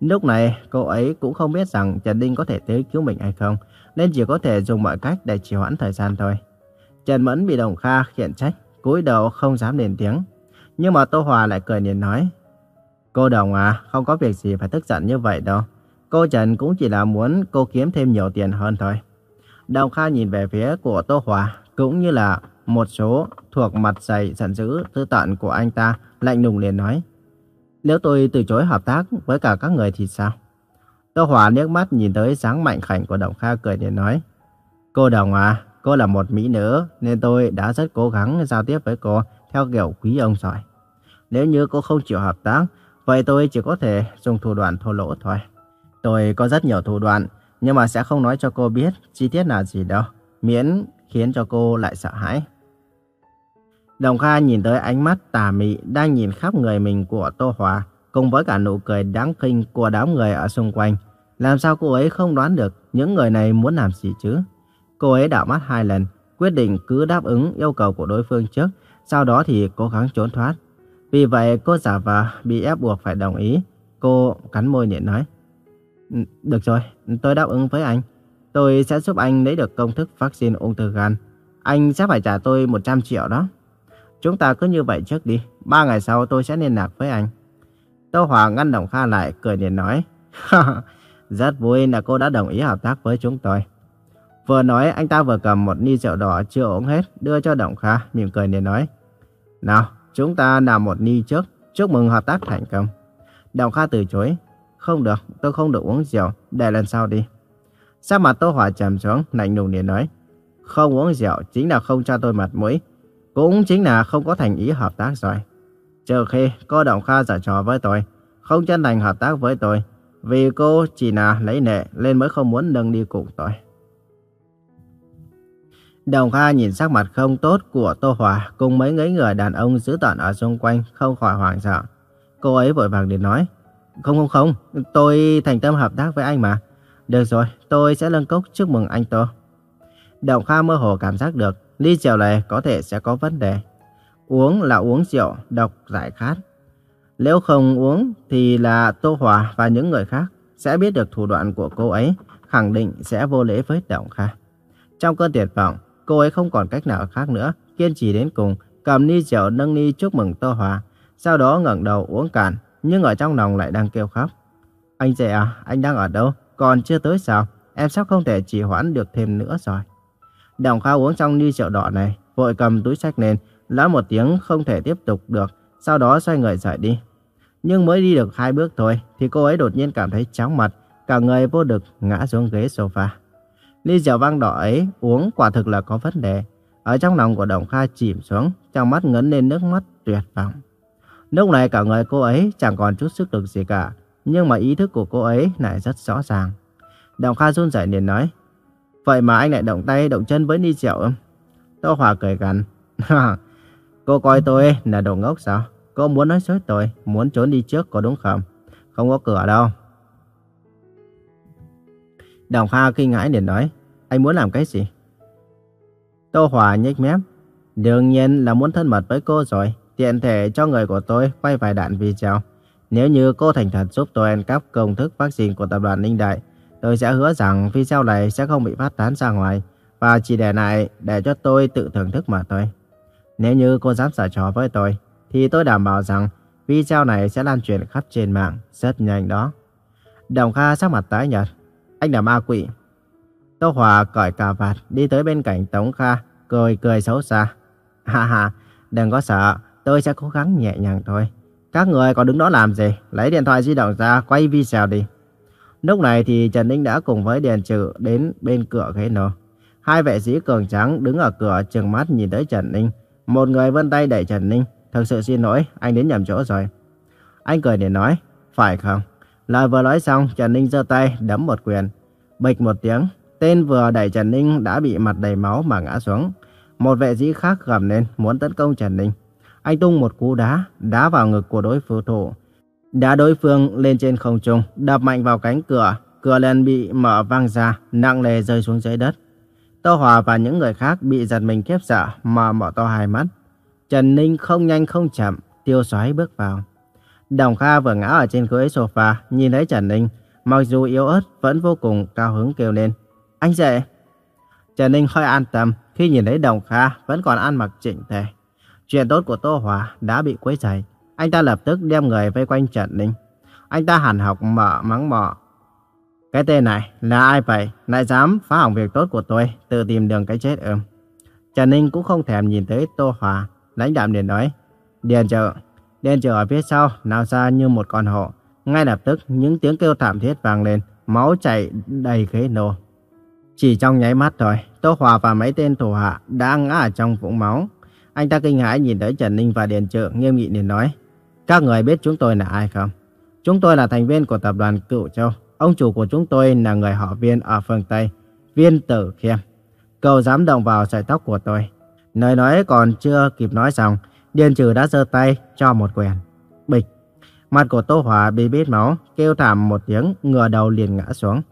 Lúc này cô ấy cũng không biết rằng Trần Ninh có thể tới cứu mình hay không, nên chỉ có thể dùng mọi cách để trì hoãn thời gian thôi. Trần Mẫn bị Đồng Kha khiển trách, cúi đầu không dám lên tiếng. Nhưng mà Tô Hòa lại cười nhìn nói, Cô Đồng à, không có việc gì phải tức giận như vậy đâu. Cô Trần cũng chỉ là muốn cô kiếm thêm nhiều tiền hơn thôi. Đồng Kha nhìn về phía của Tô Hòa, cũng như là một số thuộc mặt dày giận dữ tư tận của anh ta, lạnh lùng liền nói. Nếu tôi từ chối hợp tác với cả các người thì sao? Tô Hòa liếc mắt nhìn tới dáng mạnh khảnh của Đồng Kha cười liền nói. Cô Đồng à, cô là một mỹ nữ nên tôi đã rất cố gắng giao tiếp với cô theo kiểu quý ông giỏi. Nếu như cô không chịu hợp tác, vậy tôi chỉ có thể dùng thủ đoạn thô lỗ thôi. Tôi có rất nhiều thủ đoạn, nhưng mà sẽ không nói cho cô biết chi tiết là gì đâu, miễn khiến cho cô lại sợ hãi. Đồng Kha nhìn tới ánh mắt tà mị đang nhìn khắp người mình của Tô Hòa, cùng với cả nụ cười đáng kinh của đám người ở xung quanh. Làm sao cô ấy không đoán được những người này muốn làm gì chứ? Cô ấy đảo mắt hai lần, quyết định cứ đáp ứng yêu cầu của đối phương trước, sau đó thì cố gắng trốn thoát. Vì vậy cô giả vờ bị ép buộc phải đồng ý. Cô cắn môi nhẹ nói. Ừ, được rồi, tôi đáp ứng với anh. Tôi sẽ giúp anh lấy được công thức vaccine ung thư gan. Anh sẽ phải trả tôi 100 triệu đó. Chúng ta cứ như vậy trước đi. Ba ngày sau tôi sẽ liên lạc với anh. Tô Hòa ngăn Đồng Kha lại, cười liền nói. Rất vui là cô đã đồng ý hợp tác với chúng tôi. Vừa nói, anh ta vừa cầm một ly rượu đỏ chưa uống hết, đưa cho Đồng Kha, mỉm cười liền nói. Nào, chúng ta làm một ly trước, chúc mừng hợp tác thành công. Đồng Kha từ chối. không được, tôi không được uống rượu, để lần sau đi. Sắc mặt Tô Hòa trầm xuống, lạnh lùng liền nói. Không uống rượu chính là không cho tôi mặt mũi. Cũng chính là không có thành ý hợp tác rồi. Trừ khi cô đào Kha giả trò với tôi, không chân thành hợp tác với tôi. Vì cô chỉ là lấy nệ lên mới không muốn nâng đi cùng tôi. Đồng Kha nhìn sắc mặt không tốt của Tô Hòa cùng mấy người người đàn ông giữ tận ở xung quanh không khỏi hoảng sợ. Cô ấy vội vàng để nói. Không không không, tôi thành tâm hợp tác với anh mà. Được rồi, tôi sẽ lân cốc chúc mừng anh Tô. Đồng Kha mơ hồ cảm giác được ly rượu này có thể sẽ có vấn đề. Uống là uống rượu, độc giải khát. Nếu không uống thì là Tô Hòa và những người khác sẽ biết được thủ đoạn của cô ấy, khẳng định sẽ vô lễ với Đồng Kha. Trong cơn tuyệt vọng, cô ấy không còn cách nào khác nữa, kiên trì đến cùng, cầm ly rượu nâng ly chúc mừng Tô Hòa, sau đó ngẩng đầu uống cạn, nhưng ở trong lòng lại đang kêu khóc. Anh dạy à, anh đang ở đâu? Còn chưa tới sao? Em sắp không thể trì hoãn được thêm nữa rồi. Đồng Kha uống xong ly rượu đỏ này, vội cầm túi sách lên, lá một tiếng không thể tiếp tục được, sau đó xoay người rời đi. Nhưng mới đi được hai bước thôi, thì cô ấy đột nhiên cảm thấy chóng mặt, cả người vô lực ngã xuống ghế sofa. Ly rượu vang đỏ ấy uống quả thực là có vấn đề. Ở trong lòng của Đồng Kha chìm xuống, trong mắt ngấn lên nước mắt tuyệt vọng. Lúc này cả người cô ấy chẳng còn chút sức lực gì cả, nhưng mà ý thức của cô ấy lại rất rõ ràng. Đồng Kha run rẩy liền nói, Vậy mà anh lại động tay động chân với Ni Diệu ư? Tô Hòa cười gằn. cô coi tôi là đồ ngốc sao? Cô muốn nói dối tôi, muốn trốn đi trước có đúng không? Không có cửa đâu. Đồng Kha kinh ngãi liền nói, anh muốn làm cái gì? Tô Hòa nhếch mép. Đương nhiên là muốn thân mật với cô rồi, tiện thể cho người của tôi quay vài đạn video. Nếu như cô thành thật giúp tôi ăn cắp công thức vaccine của tập đoàn Ninh Đại, tôi sẽ hứa rằng video này sẽ không bị phát tán ra ngoài và chỉ để lại để cho tôi tự thưởng thức mà thôi. Nếu như cô dám xả trò với tôi, thì tôi đảm bảo rằng video này sẽ lan truyền khắp trên mạng rất nhanh đó. Đồng Kha sắc mặt tái nhợt, anh là ma quỷ. Tô Hòa cởi cà vạt đi tới bên cạnh Tống Kha, cười cười xấu xa. Ha ha, đừng có sợ, tôi sẽ cố gắng nhẹ nhàng thôi. Các người còn đứng đó làm gì? Lấy điện thoại di động ra, quay video đi. Lúc này thì Trần Ninh đã cùng với Điền Trừ đến bên cửa ghế nổ. Hai vệ sĩ cường trắng đứng ở cửa trừng mắt nhìn tới Trần Ninh. Một người vân tay đẩy Trần Ninh. Thật sự xin lỗi, anh đến nhầm chỗ rồi. Anh cười để nói, phải không? Lời vừa nói xong, Trần Ninh giơ tay đấm một quyền. Bịch một tiếng, tên vừa đẩy Trần Ninh đã bị mặt đầy máu mà ngã xuống. Một vệ sĩ khác gầm lên muốn tấn công Trần Ninh. Anh tung một cú đá, đá vào ngực của đối phương thủ. Đá đối phương lên trên không trung, đập mạnh vào cánh cửa. Cửa liền bị mở văng ra, nặng nề rơi xuống dưới đất. Tô Hòa và những người khác bị giật mình khiếp sợ mà mở to hai mắt. Trần Ninh không nhanh không chậm, tiêu xoáy bước vào. Đồng Kha vừa ngã ở trên ghế sofa, nhìn thấy Trần Ninh, mặc dù yếu ớt vẫn vô cùng cao hứng kêu lên. Anh dậy! Trần Ninh hơi an tâm khi nhìn thấy Đồng Kha vẫn còn ăn mặc chỉnh tề. Chuyện tốt của Tô Hòa đã bị quấy rầy. Anh ta lập tức đem người vây quanh Trần Ninh. Anh ta hẳn học mở mắng mỏ. Cái tên này là ai vậy? Lại dám phá hỏng việc tốt của tôi, tự tìm đường cái chết ư? Trần Ninh cũng không thèm nhìn tới Tô Hòa, lãnh đạm liền nói. Điền trợ, Điền trợ ở phía sau, nào ra như một con hổ. Ngay lập tức, những tiếng kêu thảm thiết vang lên, máu chảy đầy ghế nô. Chỉ trong nháy mắt thôi, Tô Hòa và mấy tên thủ hạ đã ngã ở trong vũng máu. Anh ta kinh hãi nhìn tới Trần Ninh và Điền Trượng nghiêm nghị liền nói. Các người biết chúng tôi là ai không? Chúng tôi là thành viên của tập đoàn Cựu Châu. Ông chủ của chúng tôi là người họ viên ở phương Tây, viên tử khiêm. Cậu dám động vào sợi tóc của tôi. nơi nói còn chưa kịp nói xong, Điền Trừ đã giơ tay cho một quyền. Mặt của Tô Hòa bị bít máu, kêu thảm một tiếng, ngửa đầu liền ngã xuống.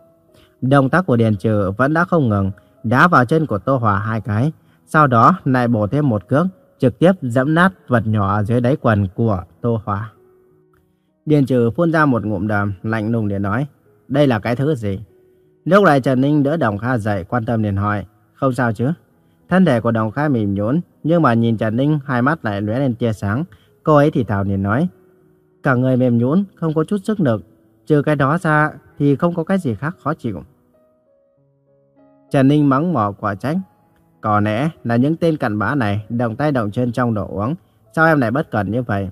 Động tác của Điền Trừ vẫn đã không ngừng, đá vào chân của Tô Hòa hai cái, sau đó lại bổ thêm một cước, trực tiếp dẫm nát vật nhỏ dưới đáy quần của Tô Hòa. Điền Trừ phun ra một ngụm đàm, lạnh lùng để nói, đây là cái thứ gì? Lúc này Trần Ninh đỡ Đồng Kha dậy quan tâm liền hỏi, không sao chứ? Thân thể của Đồng Kha mềm nhũn, nhưng mà nhìn Trần Ninh hai mắt lại lóe lên tia sáng. Cô ấy thì thào liền nói, cả người mềm nhũn, không có chút sức lực, trừ cái đó ra thì không có cái gì khác khó chịu. Trần Ninh mắng mỏ quả trách, có lẽ là những tên cặn bã này động tay động chân trong đồ uống. Sao em lại bất cẩn như vậy?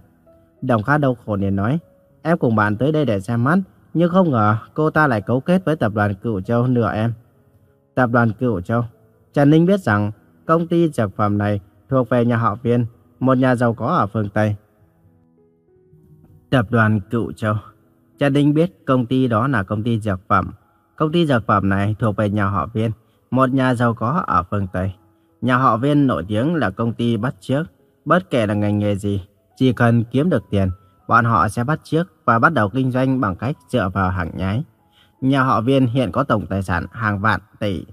Đồng Kha đau khổ liền nói. Em cùng bạn tới đây để xem mắt. nhưng không ngờ cô ta lại cấu kết với tập đoàn Cửu Châu nửa em. Tập đoàn Cửu Châu. Trần Ninh biết rằng công ty dược phẩm này thuộc về nhà họ Viên, một nhà giàu có ở phương Tây. Tập đoàn cựu Châu. Trần Ninh biết công ty đó là công ty dược phẩm. Công ty dược phẩm này thuộc về nhà họ Viên, một nhà giàu có ở phương Tây. Nhà họ Viên nổi tiếng là công ty bắt chước, bất kể là ngành nghề gì, chỉ cần kiếm được tiền, bọn họ sẽ bắt chước và bắt đầu kinh doanh bằng cách dựa vào hàng nhái. Nhà họ Viên hiện có tổng tài sản hàng vạn tỷ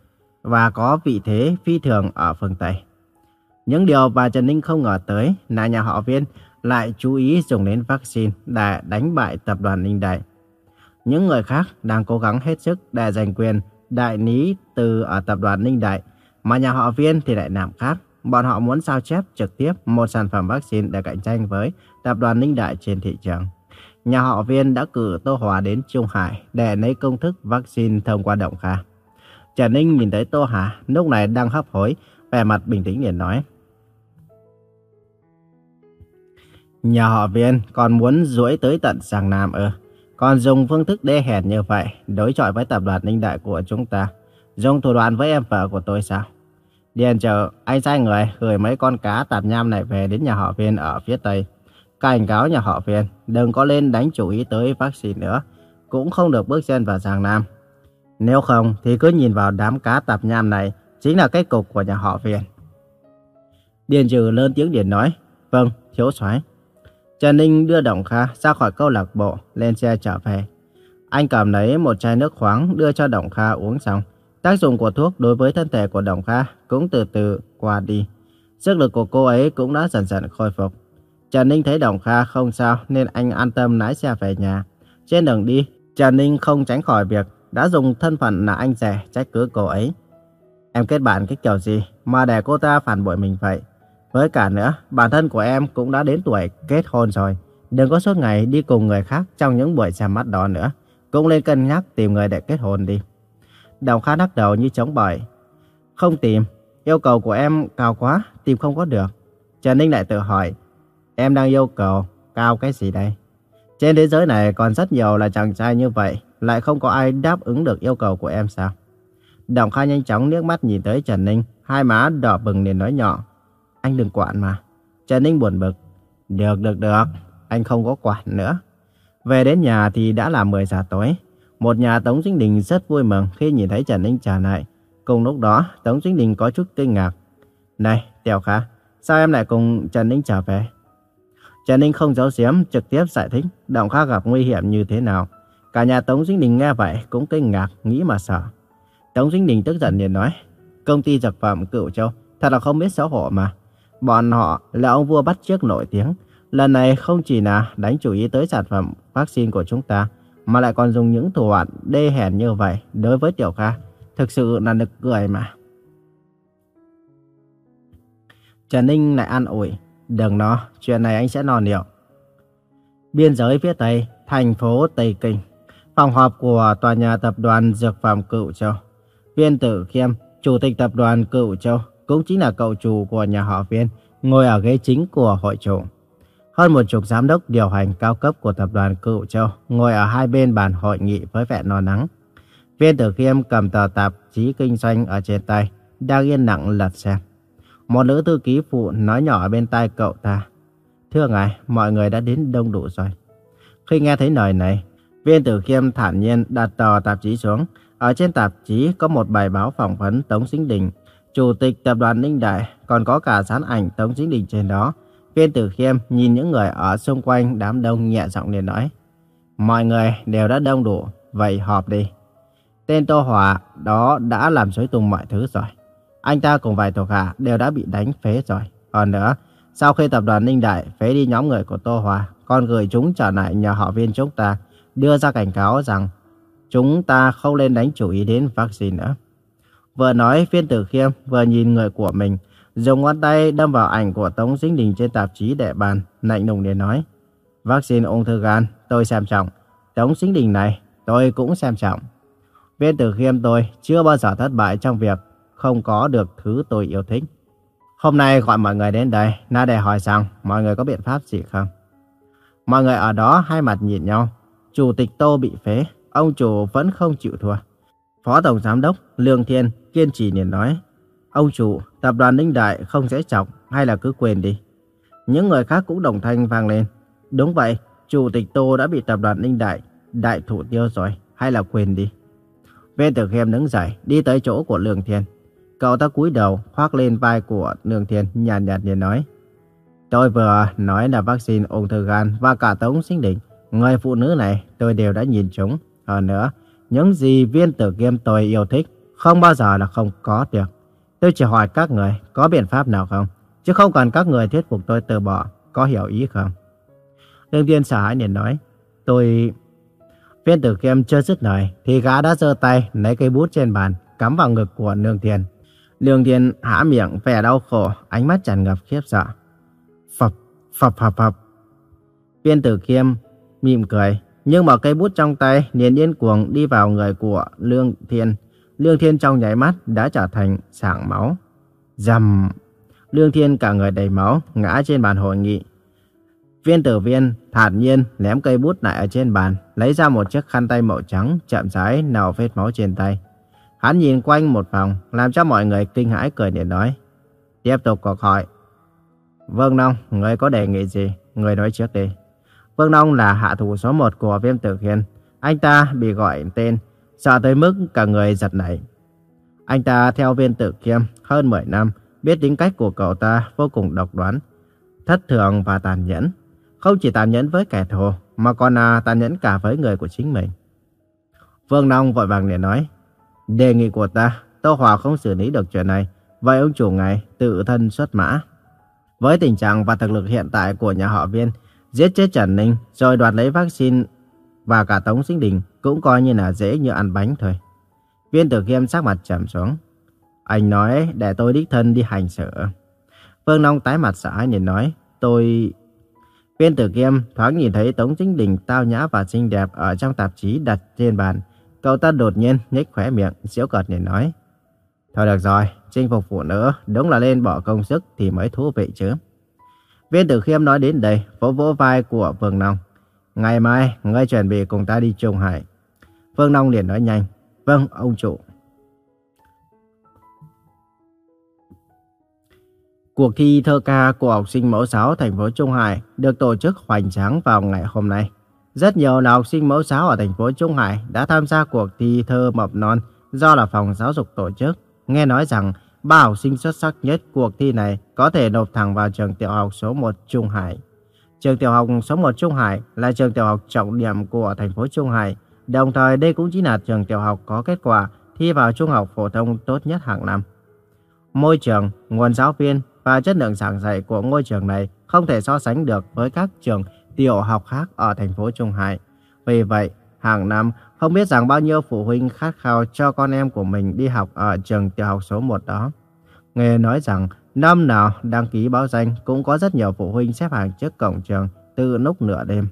và có vị thế phi thường ở phương Tây. Những điều mà Trần Ninh không ngờ tới là nhà họ Viên lại chú ý dùng đến vaccine để đánh bại tập đoàn Ninh Đại. Những người khác đang cố gắng hết sức để giành quyền đại lý từ ở tập đoàn Ninh Đại, mà nhà họ Viên thì lại làm khác. Bọn họ muốn sao chép trực tiếp một sản phẩm vaccine để cạnh tranh với tập đoàn Ninh Đại trên thị trường. Nhà họ Viên đã cử Tô Hòa đến Trung Hải để lấy công thức vaccine thông qua Động Kha. Trần Ninh nhìn thấy Tô Hà lúc này đang hấp hối, vẻ mặt bình tĩnh liền nói. Nhà họ Viên còn muốn duỗi tới tận Giang Nam ư? Còn dùng phương thức đê hèn như vậy đối chọi với tập đoàn Ninh Đại của chúng ta. Dùng thủ đoạn với em vợ của tôi sao? Điền chờ, anh sai người gửi mấy con cá tạp nham này về đến nhà họ Viên ở phía Tây. Cảnh cáo nhà họ Viên đừng có lên đánh chủ ý tới vaccine nữa. Cũng không được bước chân vào Giang Nam. Nếu không thì cứ nhìn vào đám cá tạp nham này chính là cái cục của nhà họ Viên. Điền trừ lớn tiếng điền nói. Vâng, thiếu soái. Trần Ninh đưa Đồng Kha ra khỏi câu lạc bộ, lên xe trở về. Anh cầm lấy một chai nước khoáng đưa cho Đồng Kha uống xong. Tác dụng của thuốc đối với thân thể của Đồng Kha cũng từ từ qua đi. Sức lực của cô ấy cũng đã dần dần khôi phục. Trần Ninh thấy Đồng Kha không sao nên anh an tâm lái xe về nhà. Trên đường đi, Trần Ninh không tránh khỏi việc đã dùng thân phận là anh rể trách cứ cô ấy. Em kết bạn cái kiểu gì mà để cô ta phản bội mình vậy? Với cả nữa, bản thân của em cũng đã đến tuổi kết hôn rồi. Đừng có suốt ngày đi cùng người khác trong những buổi xem mắt đó nữa. Cũng lên cân nhắc tìm người để kết hôn đi. Đồng Kha đắc đầu như chống bỏi. Không tìm, yêu cầu của em cao quá, tìm không có được. Trần Ninh lại tự hỏi, em đang yêu cầu cao cái gì đây? Trên thế giới này còn rất nhiều là chàng trai như vậy, lại không có ai đáp ứng được yêu cầu của em sao? Đồng Kha nhanh chóng nước mắt nhìn tới Trần Ninh, hai má đỏ bừng liền nói nhỏ. Anh đừng quản mà. Trần Ninh buồn bực. Được, được, được. Anh không có quản nữa. Về đến nhà thì đã là 10 giờ tối. Một nhà Tống duyên Đình rất vui mừng khi nhìn thấy Trần Ninh trở lại. Cùng lúc đó, Tống duyên Đình có chút kinh ngạc. Này, Tiểu Khả, sao em lại cùng Trần Ninh trở về? Trần Ninh không giấu giếm, trực tiếp giải thích Động Khắc gặp nguy hiểm như thế nào. Cả nhà Tống duyên Đình nghe vậy cũng kinh ngạc, nghĩ mà sợ. Tống duyên Đình tức giận liền nói, công ty dược phẩm Cửu Châu thật là không biết xấu hổ mà. Bọn họ là ông vua bắt chước nổi tiếng. Lần này không chỉ là đánh chủ ý tới sản phẩm vaccine của chúng ta, mà lại còn dùng những thủ đoạn đê hèn như vậy đối với Tiểu Kha. Thực sự là nực cười mà. Trần Ninh lại an ủi. Đừng lo, chuyện này anh sẽ lo liệu. Biên giới phía Tây, thành phố Tây Kinh. Phòng họp của tòa nhà tập đoàn Dược phẩm Cựu Châu. Viên Tử Khiêm, chủ tịch tập đoàn Cựu Châu, cũng chính là cậu chủ của nhà họ Viên, ngồi ở ghế chính của hội chủ. Hơn một chục giám đốc điều hành cao cấp của tập đoàn Cựu Châu ngồi ở hai bên bàn hội nghị với vẻ no nắng. Viên Tử Khiêm cầm tờ tạp chí kinh doanh ở trên tay, đang yên lặng lật xem. Một nữ thư ký phụ nói nhỏ bên tai cậu ta. Thưa ngài, mọi người đã đến đông đủ rồi. Khi nghe thấy lời này, Viên Tử Khiêm thản nhiên đặt tờ tạp chí xuống. Ở trên tạp chí có một bài báo phỏng vấn Tống Sinh Đình, Chủ tịch Tập đoàn Ninh Đại, còn có cả dán ảnh Tống chính Đình trên đó. Viên Tử Khiêm nhìn những người ở xung quanh đám đông nhẹ giọng liền nói. Mọi người đều đã đông đủ, vậy họp đi. Tên Tô Hòa đó đã làm rối tung mọi thứ rồi. Anh ta cùng vài thuộc hạ đều đã bị đánh phế rồi. Còn nữa, sau khi tập đoàn Ninh Đại phế đi nhóm người của Tô Hòa, còn gửi chúng trở lại nhà họ viên chúng ta, đưa ra cảnh cáo rằng chúng ta không nên đánh chủ ý đến vaccine nữa. Vừa nói, viên tử khiêm vừa nhìn người của mình, dùng ngón tay đâm vào ảnh của Tống Dính Đình trên tạp chí đệ bàn, lạnh lùng để nói. Vaccine ung thư gan, tôi xem trọng. Tống Dính Đình này, tôi cũng xem trọng. Viên tử khiêm tôi chưa bao giờ thất bại trong việc không có được thứ tôi yêu thích. Hôm nay gọi mọi người đến đây là để hỏi rằng mọi người có biện pháp gì không? Mọi người ở đó hai mặt nhìn nhau. Chủ tịch Tô bị phế, ông chủ vẫn không chịu thua. Phó Tổng Giám đốc Lương Thiên kiên trì liền nói, ông chủ, tập đoàn Ninh Đại không dễ chọc hay là cứ quên đi. Những người khác cũng đồng thanh vang lên. Đúng vậy, Chủ tịch Tô đã bị tập đoàn Ninh Đại, đại thủ tiêu rồi, hay là quên đi. Viên Tử Khiêm đứng dậy, đi tới chỗ của Lương Thiên. Cậu ta cúi đầu, khoác lên vai của Lương Thiên, nhàn nhạt liền nói. Tôi vừa nói là vaccine ung thư gan và cả tống sinh đỉnh. Người phụ nữ này tôi đều đã nhìn chúng. Hơn nữa, những gì viên tử game tôi yêu thích không bao giờ là không có được. Tôi chỉ hỏi các người có biện pháp nào không? Chứ không cần các người thuyết phục tôi từ bỏ. Có hiểu ý không? Đương Thiên sợ hãi liền nói. Tôi... Viên tử kiêm chưa dứt lời thì gã đã giơ tay lấy cây bút trên bàn cắm vào ngực của Lương Thiên. Lương Thiên há miệng vẻ đau khổ, ánh mắt tràn ngập khiếp sợ. Phập, phập phập phập. Viên tử kiêm mỉm cười, nhưng mà cây bút trong tay liền điên cuồng đi vào người của Lương Thiên. Lương Thiên trong nháy mắt đã trở thành sảng máu. Dầm! Lương Thiên cả người đầy máu, ngã trên bàn hội nghị. Viên tử viên thản nhiên ném cây bút lại ở trên bàn, lấy ra một chiếc khăn tay màu trắng, chậm rãi nào vết máu trên tay. Hắn nhìn quanh một vòng, làm cho mọi người kinh hãi cười để nói. Tiếp tục cuộc hỏi. vâng Nông, người có đề nghị gì? Người nói trước đi. Vương Nông là hạ thủ số 1 của viêm tử khiên. Anh ta bị gọi tên, sợ tới mức cả người giật nảy. Anh ta theo viên tử kiêm hơn 10 năm, biết tính cách của cậu ta vô cùng độc đoán, thất thường và tàn nhẫn. Không chỉ tàn nhẫn với kẻ thù, mà còn là tàn nhẫn cả với người của chính mình. Vương Nông vội vàng để nói, đề nghị của ta, Tô Hòa không xử lý được chuyện này, vậy ông chủ ngài tự thân xuất mã. Với tình trạng và thực lực hiện tại của nhà họ viên, giết chết Trần Ninh rồi đoạt lấy vaccine và cả Tống Sinh Đình cũng coi như là dễ như ăn bánh thôi. Viên tử kiêm sắc mặt trầm xuống. Anh nói để tôi đích thân đi hành sự. Phương Long tái mặt sợ hãi nhìn nói, tôi... Viên tử kiêm thoáng nhìn thấy Tống Chính Đình tao nhã và xinh đẹp ở trong tạp chí đặt trên bàn. Cậu ta đột nhiên nhếch khóe miệng, xíu cợt nhìn nói. Thôi được rồi, chinh phục phụ nữ đúng là lên bỏ công sức thì mới thú vị chứ. Viên tử khiêm nói đến đây, vỗ vỗ vai của Vương Nông. Ngày mai, ngươi chuẩn bị cùng ta đi Trung Hải. Vương Nông liền nói nhanh. Vâng, ông chủ. Cuộc thi thơ ca của học sinh mẫu giáo thành phố Trung Hải được tổ chức hoành tráng vào ngày hôm nay. Rất nhiều là học sinh mẫu giáo ở thành phố Trung Hải đã tham gia cuộc thi thơ mập non do là phòng giáo dục tổ chức. Nghe nói rằng ba học sinh xuất sắc nhất cuộc thi này có thể nộp thẳng vào trường tiểu học số 1 Trung Hải. Trường tiểu học số 1 Trung Hải là trường tiểu học trọng điểm của thành phố Trung Hải. Đồng thời đây cũng chính là trường tiểu học có kết quả thi vào trung học phổ thông tốt nhất hàng năm. Môi trường, nguồn giáo viên và chất lượng giảng dạy của ngôi trường này không thể so sánh được với các trường tiểu học khác ở thành phố Trung Hải. Vì vậy, hàng năm không biết rằng bao nhiêu phụ huynh khát khao cho con em của mình đi học ở trường tiểu học số 1 đó. Nghe nói rằng năm nào đăng ký báo danh cũng có rất nhiều phụ huynh xếp hàng trước cổng trường từ lúc nửa đêm.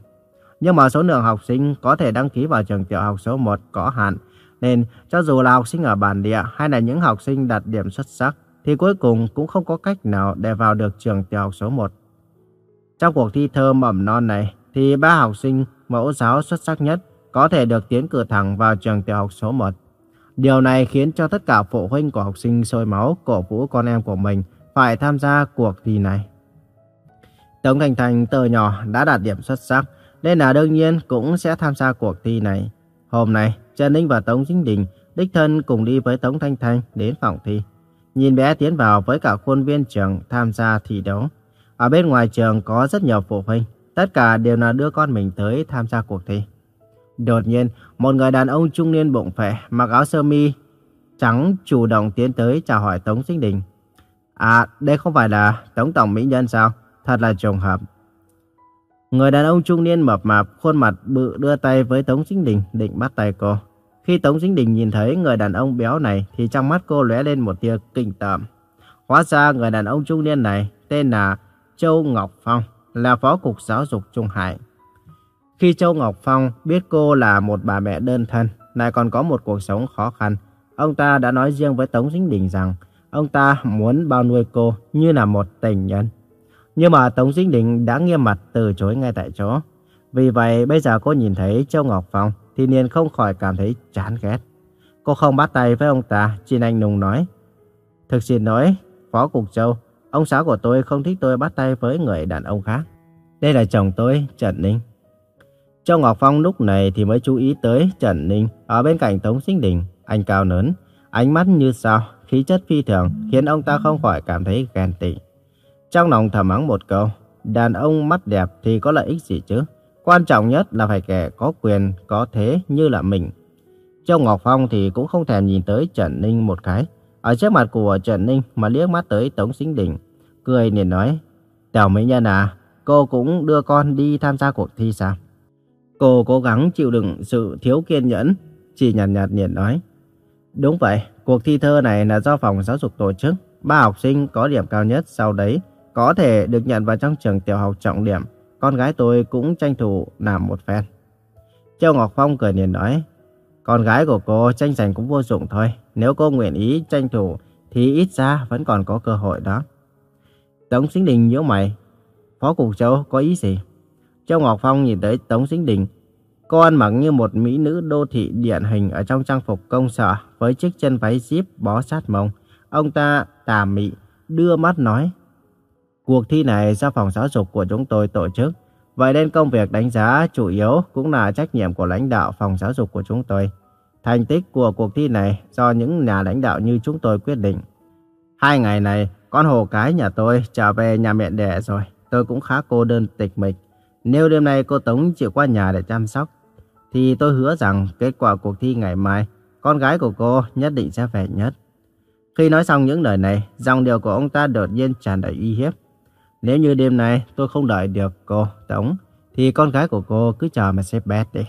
Nhưng mà số lượng học sinh có thể đăng ký vào trường tiểu học số 1 có hạn, nên cho dù là học sinh ở bản địa hay là những học sinh đạt điểm xuất sắc, thì cuối cùng cũng không có cách nào để vào được trường tiểu học số 1. Trong cuộc thi thơ mầm non này, thì ba học sinh mẫu giáo xuất sắc nhất có thể được tiến cử thẳng vào trường tiểu học số 1. Điều này khiến cho tất cả phụ huynh của học sinh sôi máu cổ vũ con em của mình phải tham gia cuộc thi này. Tống Thành Thành từ nhỏ đã đạt điểm xuất sắc, nên là đương nhiên cũng sẽ tham gia cuộc thi này. Hôm nay, Trần Ninh và Tống Chính Đình đích thân cùng đi với Tống Thanh Thanh đến phòng thi. Nhìn bé tiến vào với cả khuôn viên trường tham gia thi đấu. Ở bên ngoài trường có rất nhiều phụ huynh, tất cả đều là đưa con mình tới tham gia cuộc thi. Đột nhiên, một người đàn ông trung niên bụng phệ, mặc áo sơ mi trắng chủ động tiến tới chào hỏi Tống Sinh Đình. À, đây không phải là Tống Tổng Mỹ Nhân sao? Thật là trùng hợp. Người đàn ông trung niên mập mạp, khuôn mặt bự đưa tay với Tống Sinh Đình định bắt tay cô. Khi Tống Sinh Đình nhìn thấy người đàn ông béo này thì trong mắt cô lóe lên một tia kinh tởm. Hóa ra người đàn ông trung niên này tên là Châu Ngọc Phong, là phó cục giáo dục Trung Hải. Khi Châu Ngọc Phong biết cô là một bà mẹ đơn thân, lại còn có một cuộc sống khó khăn, ông ta đã nói riêng với Tống Dính Đình rằng ông ta muốn bao nuôi cô như là một tình nhân. Nhưng mà Tống Dính Đình đã nghiêm mặt từ chối ngay tại chỗ. Vì vậy bây giờ cô nhìn thấy Châu Ngọc Phong thì liền không khỏi cảm thấy chán ghét. Cô không bắt tay với ông ta, chỉ Anh Nùng nói. Thực xin nói, Phó Cục Châu, ông xã của tôi không thích tôi bắt tay với người đàn ông khác. Đây là chồng tôi, Trần Ninh. Châu Ngọc Phong lúc này thì mới chú ý tới Trần Ninh ở bên cạnh Tống Sinh Đình. Anh cao lớn, ánh mắt như sao, khí chất phi thường khiến ông ta không khỏi cảm thấy ghen tị. Trong lòng thầm mắng một câu, đàn ông mắt đẹp thì có lợi ích gì chứ? Quan trọng nhất là phải kẻ có quyền, có thế như là mình. Châu Ngọc Phong thì cũng không thèm nhìn tới Trần Ninh một cái. Ở trước mặt của Trần Ninh mà liếc mắt tới Tống Sinh Đình. Cười liền nói, Tiểu Mỹ Nhân à, cô cũng đưa con đi tham gia cuộc thi sao? Cô cố gắng chịu đựng sự thiếu kiên nhẫn, chỉ nhàn nhạt nhìn nói. Đúng vậy, cuộc thi thơ này là do phòng giáo dục tổ chức. Ba học sinh có điểm cao nhất sau đấy có thể được nhận vào trong trường tiểu học trọng điểm. Con gái tôi cũng tranh thủ làm một phen. Châu Ngọc Phong cười nhìn nói, con gái của cô tranh giành cũng vô dụng thôi. Nếu cô nguyện ý tranh thủ thì ít ra vẫn còn có cơ hội đó. Tống Sinh Đình nhíu mày. Phó Cục Châu có ý gì? Châu Ngọc Phong nhìn tới Tống Sinh Đình. Cô ăn mặc như một mỹ nữ đô thị điển hình ở trong trang phục công sở với chiếc chân váy zip bó sát mông. Ông ta tà mị, đưa mắt nói. Cuộc thi này do phòng giáo dục của chúng tôi tổ chức. Vậy nên công việc đánh giá chủ yếu cũng là trách nhiệm của lãnh đạo phòng giáo dục của chúng tôi. Thành tích của cuộc thi này do những nhà lãnh đạo như chúng tôi quyết định. Hai ngày này, con hồ cái nhà tôi trở về nhà mẹ đẻ rồi. Tôi cũng khá cô đơn tịch mịch. Nếu đêm nay cô Tống chịu qua nhà để chăm sóc, thì tôi hứa rằng kết quả cuộc thi ngày mai, con gái của cô nhất định sẽ về nhất. Khi nói xong những lời này, dòng điều của ông ta đột nhiên tràn đầy uy hiếp. Nếu như đêm nay tôi không đợi được cô, Tống, thì con gái của cô cứ chờ mà xếp bét đi.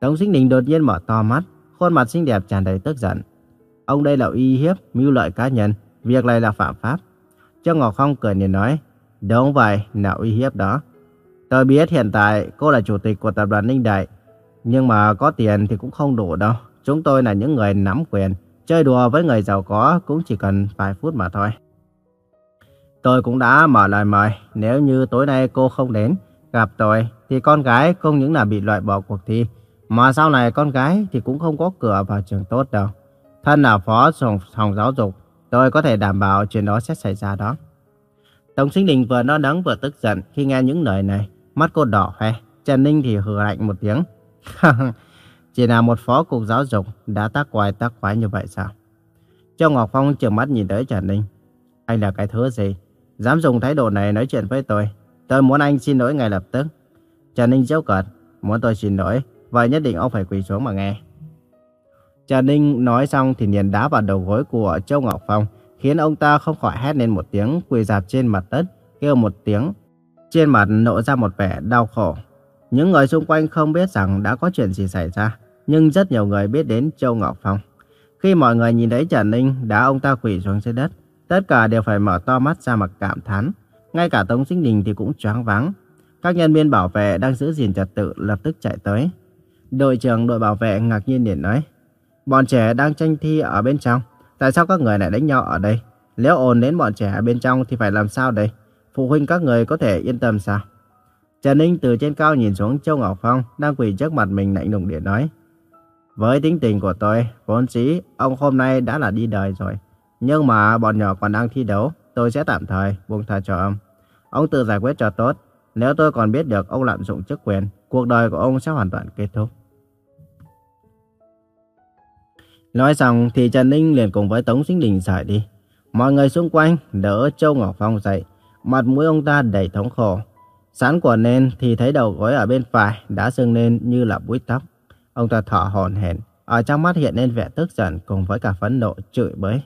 Tống Sinh Đình đột nhiên mở to mắt, khuôn mặt xinh đẹp tràn đầy tức giận. Ông đây là uy hiếp, mưu lợi cá nhân, việc này là phạm pháp. Trương Ngọc Phong cười nhìn nói, đúng vậy, là uy hiếp đó. Tôi biết hiện tại cô là chủ tịch của tập đoàn Ninh Đại, nhưng mà có tiền thì cũng không đủ đâu. Chúng tôi là những người nắm quyền, chơi đùa với người giàu có cũng chỉ cần vài phút mà thôi. Tôi cũng đã mở lời mời, nếu như tối nay cô không đến gặp tôi, thì con gái không những là bị loại bỏ cuộc thi, mà sau này con gái thì cũng không có cửa vào trường tốt đâu. Thân là phó phòng, phòng giáo dục, tôi có thể đảm bảo chuyện đó sẽ xảy ra đó. Tổng sinh đình vừa no nắng vừa tức giận khi nghe những lời này, mắt cô đỏ hoe. Trần Ninh thì hừ lạnh một tiếng. Chỉ là một phó cục giáo dục, đã tác quái tác quái như vậy sao? Châu Ngọc Phong trợn mắt nhìn tới Trần Ninh. Anh là cái thứ gì? Dám dùng thái độ này nói chuyện với tôi. Tôi muốn anh xin lỗi ngay lập tức. Trần Ninh giễu cợt. Muốn tôi xin lỗi. Vậy nhất định ông phải quỳ xuống mà nghe. Trần Ninh nói xong thì liền đá vào đầu gối của Châu Ngọc Phong. Khiến ông ta không khỏi hét lên một tiếng, quỳ dạp trên mặt đất. Kêu một tiếng. Trên mặt nộ ra một vẻ đau khổ. Những người xung quanh không biết rằng đã có chuyện gì xảy ra. Nhưng rất nhiều người biết đến Châu Ngọc Phong. Khi mọi người nhìn thấy Trần Ninh, đã ông ta quỳ xuống dưới đất. Tất cả đều phải mở to mắt ra mặt cảm thán. Ngay cả Tống Sinh Đình thì cũng choáng váng. Các nhân viên bảo vệ đang giữ gìn trật tự lập tức chạy tới. Đội trưởng đội bảo vệ ngạc nhiên liền nói. Bọn trẻ đang tranh thi ở bên trong. Tại sao các người lại đánh nhau ở đây? Nếu ồn đến bọn trẻ ở bên trong thì phải làm sao đây? Phụ huynh các người có thể yên tâm sao? Trần Ninh từ trên cao nhìn xuống Châu Ngọc Phong đang quỳ trước mặt mình lạnh lùng để nói. Với tính tình của tôi, vốn dĩ ông hôm nay đã là đi đời rồi. Nhưng mà bọn nhỏ còn đang thi đấu, tôi sẽ tạm thời buông tha cho ông. Ông tự giải quyết cho tốt. Nếu tôi còn biết được ông lạm dụng chức quyền, cuộc đời của ông sẽ hoàn toàn kết thúc. Nói xong thì Trần Ninh liền cùng với Tống Sinh Đình rời đi. Mọi người xung quanh đỡ Châu Ngọc Phong dậy, mặt mũi ông ta đầy thống khổ. Sán của nên thì thấy đầu gối ở bên phải đã sưng lên như là búi tóc. Ông ta thở hổn hển, ở trong mắt hiện lên vẻ tức giận cùng với cả phẫn nộ chửi bới.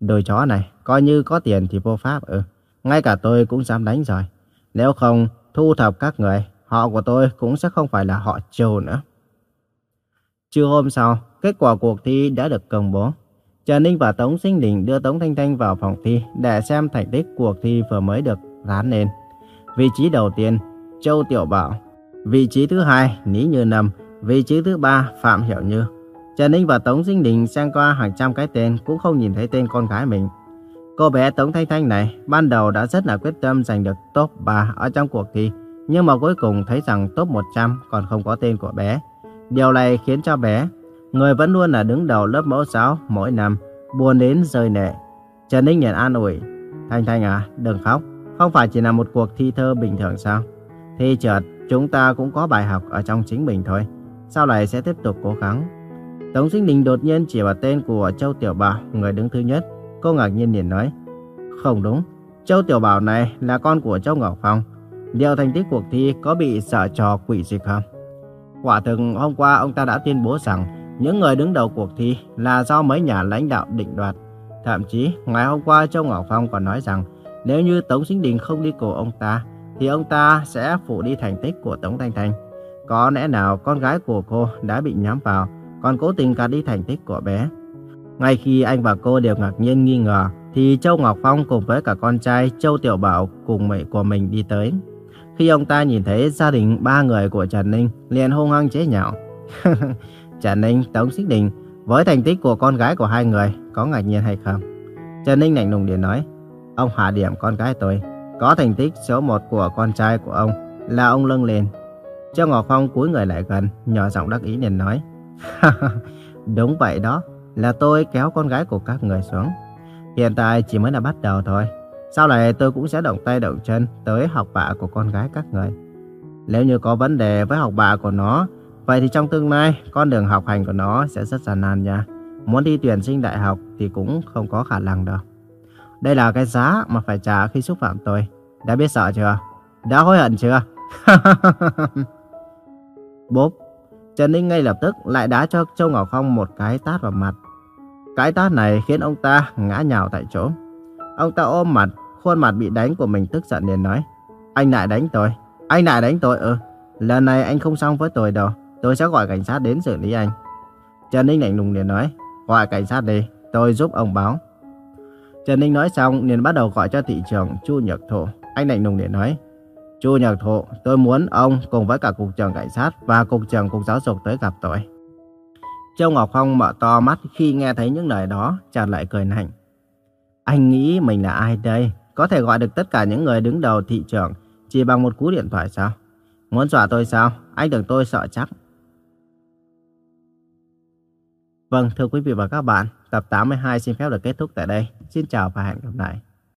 Đôi chó này, coi như có tiền thì vô pháp ừ. Ngay cả tôi cũng dám đánh rồi. Nếu không thu thập các người, họ của tôi cũng sẽ không phải là họ trù nữa. Trưa hôm sau, kết quả cuộc thi đã được công bố. Trần Ninh và Tống Sinh Đình đưa Tống Thanh Thanh vào phòng thi để xem thành tích cuộc thi vừa mới được dán lên. Vị trí đầu tiên, Châu Tiểu Bảo. Vị trí thứ hai, Lý Như Nâm. Vị trí thứ ba, Phạm Hiểu Như. Trần Ninh và Tống Sinh Đình xem qua hàng trăm cái tên cũng không nhìn thấy tên con gái mình. Cô bé Tống Thanh Thanh này ban đầu đã rất là quyết tâm giành được top 3 ở trong cuộc thi, Nhưng mà cuối cùng thấy rằng top 100 còn không có tên của bé. Điều này khiến cho bé, người vẫn luôn là đứng đầu lớp mẫu giáo mỗi năm, buồn đến rơi nệ. Trần Ninh nhận an ủi, Thanh Thanh à, đừng khóc, không phải chỉ là một cuộc thi thơ bình thường sao? Thi trượt, chúng ta cũng có bài học ở trong chính mình thôi. Sau này sẽ tiếp tục cố gắng. Tống Sinh Đình đột nhiên chỉ vào tên của Châu Tiểu Bảo, người đứng thứ nhất. Cô ngạc nhiên liền nói, không đúng, Châu Tiểu Bảo này là con của Châu Ngọc Phong. Liệu thành tích cuộc thi có bị sợ trò quỷ gì không? Quả thực hôm qua ông ta đã tuyên bố rằng những người đứng đầu cuộc thi là do mấy nhà lãnh đạo định đoạt. Thậm chí ngày hôm qua Châu Ngọc Phong còn nói rằng nếu như Tống Sinh Đình không đi cổ ông ta thì ông ta sẽ phụ đi thành tích của Tống Thanh Thanh. Có lẽ nào con gái của cô đã bị nhắm vào còn cố tình gạt đi thành tích của bé. Ngay khi anh và cô đều ngạc nhiên nghi ngờ thì Châu Ngọc Phong cùng với cả con trai Châu Tiểu Bảo cùng mẹ của mình đi tới. Khi ông ta nhìn thấy gia đình ba người của Trần Ninh, liền hung hăng chế nhạo. Trần Ninh, Tống Xích Đình, với thành tích của con gái của hai người, có ngạc nhiên hay không? Trần Ninh lạnh lùng điện nói, ông hạ điểm con gái tôi, có thành tích số 1 của con trai của ông là ông lưng lên. Trương Ngọc Phong cúi người lại gần, nhỏ giọng đắc ý liền nói, Đúng vậy đó, là tôi kéo con gái của các người xuống. Hiện tại chỉ mới là bắt đầu thôi. Sau này tôi cũng sẽ động tay động chân tới học bạ của con gái các người. Nếu như có vấn đề với học bạ của nó, vậy thì trong tương lai con đường học hành của nó sẽ rất gian nan nha. Muốn đi tuyển sinh đại học thì cũng không có khả năng đâu. Đây là cái giá mà phải trả khi xúc phạm tôi. Đã biết sợ chưa? Đã hối hận chưa? Bốp. Trần Ninh ngay lập tức lại đá cho Châu Ngọc Phong một cái tát vào mặt. Cái tát này khiến ông ta ngã nhào tại chỗ. Ông ta ôm mặt, khuôn mặt bị đánh của mình tức giận liền nói. Anh lại đánh tôi. Anh lại đánh tôi ư. lần này anh không xong với tôi đâu. Tôi sẽ gọi cảnh sát đến xử lý anh. Trần Ninh lạnh lùng liền nói. Gọi cảnh sát đi, tôi giúp ông báo. Trần Ninh nói xong liền bắt đầu gọi cho thị trưởng Chu Nhật Thụ. Anh lạnh lùng liền nói. Chu Nhật Thụ, tôi muốn ông cùng với cả cục trưởng cảnh sát và cục trưởng cục giáo dục tới gặp tôi. Châu Ngọc Phong mở to mắt khi nghe thấy những lời đó, chàng lại cười lạnh. Anh nghĩ mình là ai đây? Có thể gọi được tất cả những người đứng đầu thị trường chỉ bằng một cú điện thoại sao? Muốn dọa tôi sao? Anh tưởng tôi sợ chắc. Vâng, thưa quý vị và các bạn, tập 82 xin phép được kết thúc tại đây. Xin chào và hẹn gặp lại.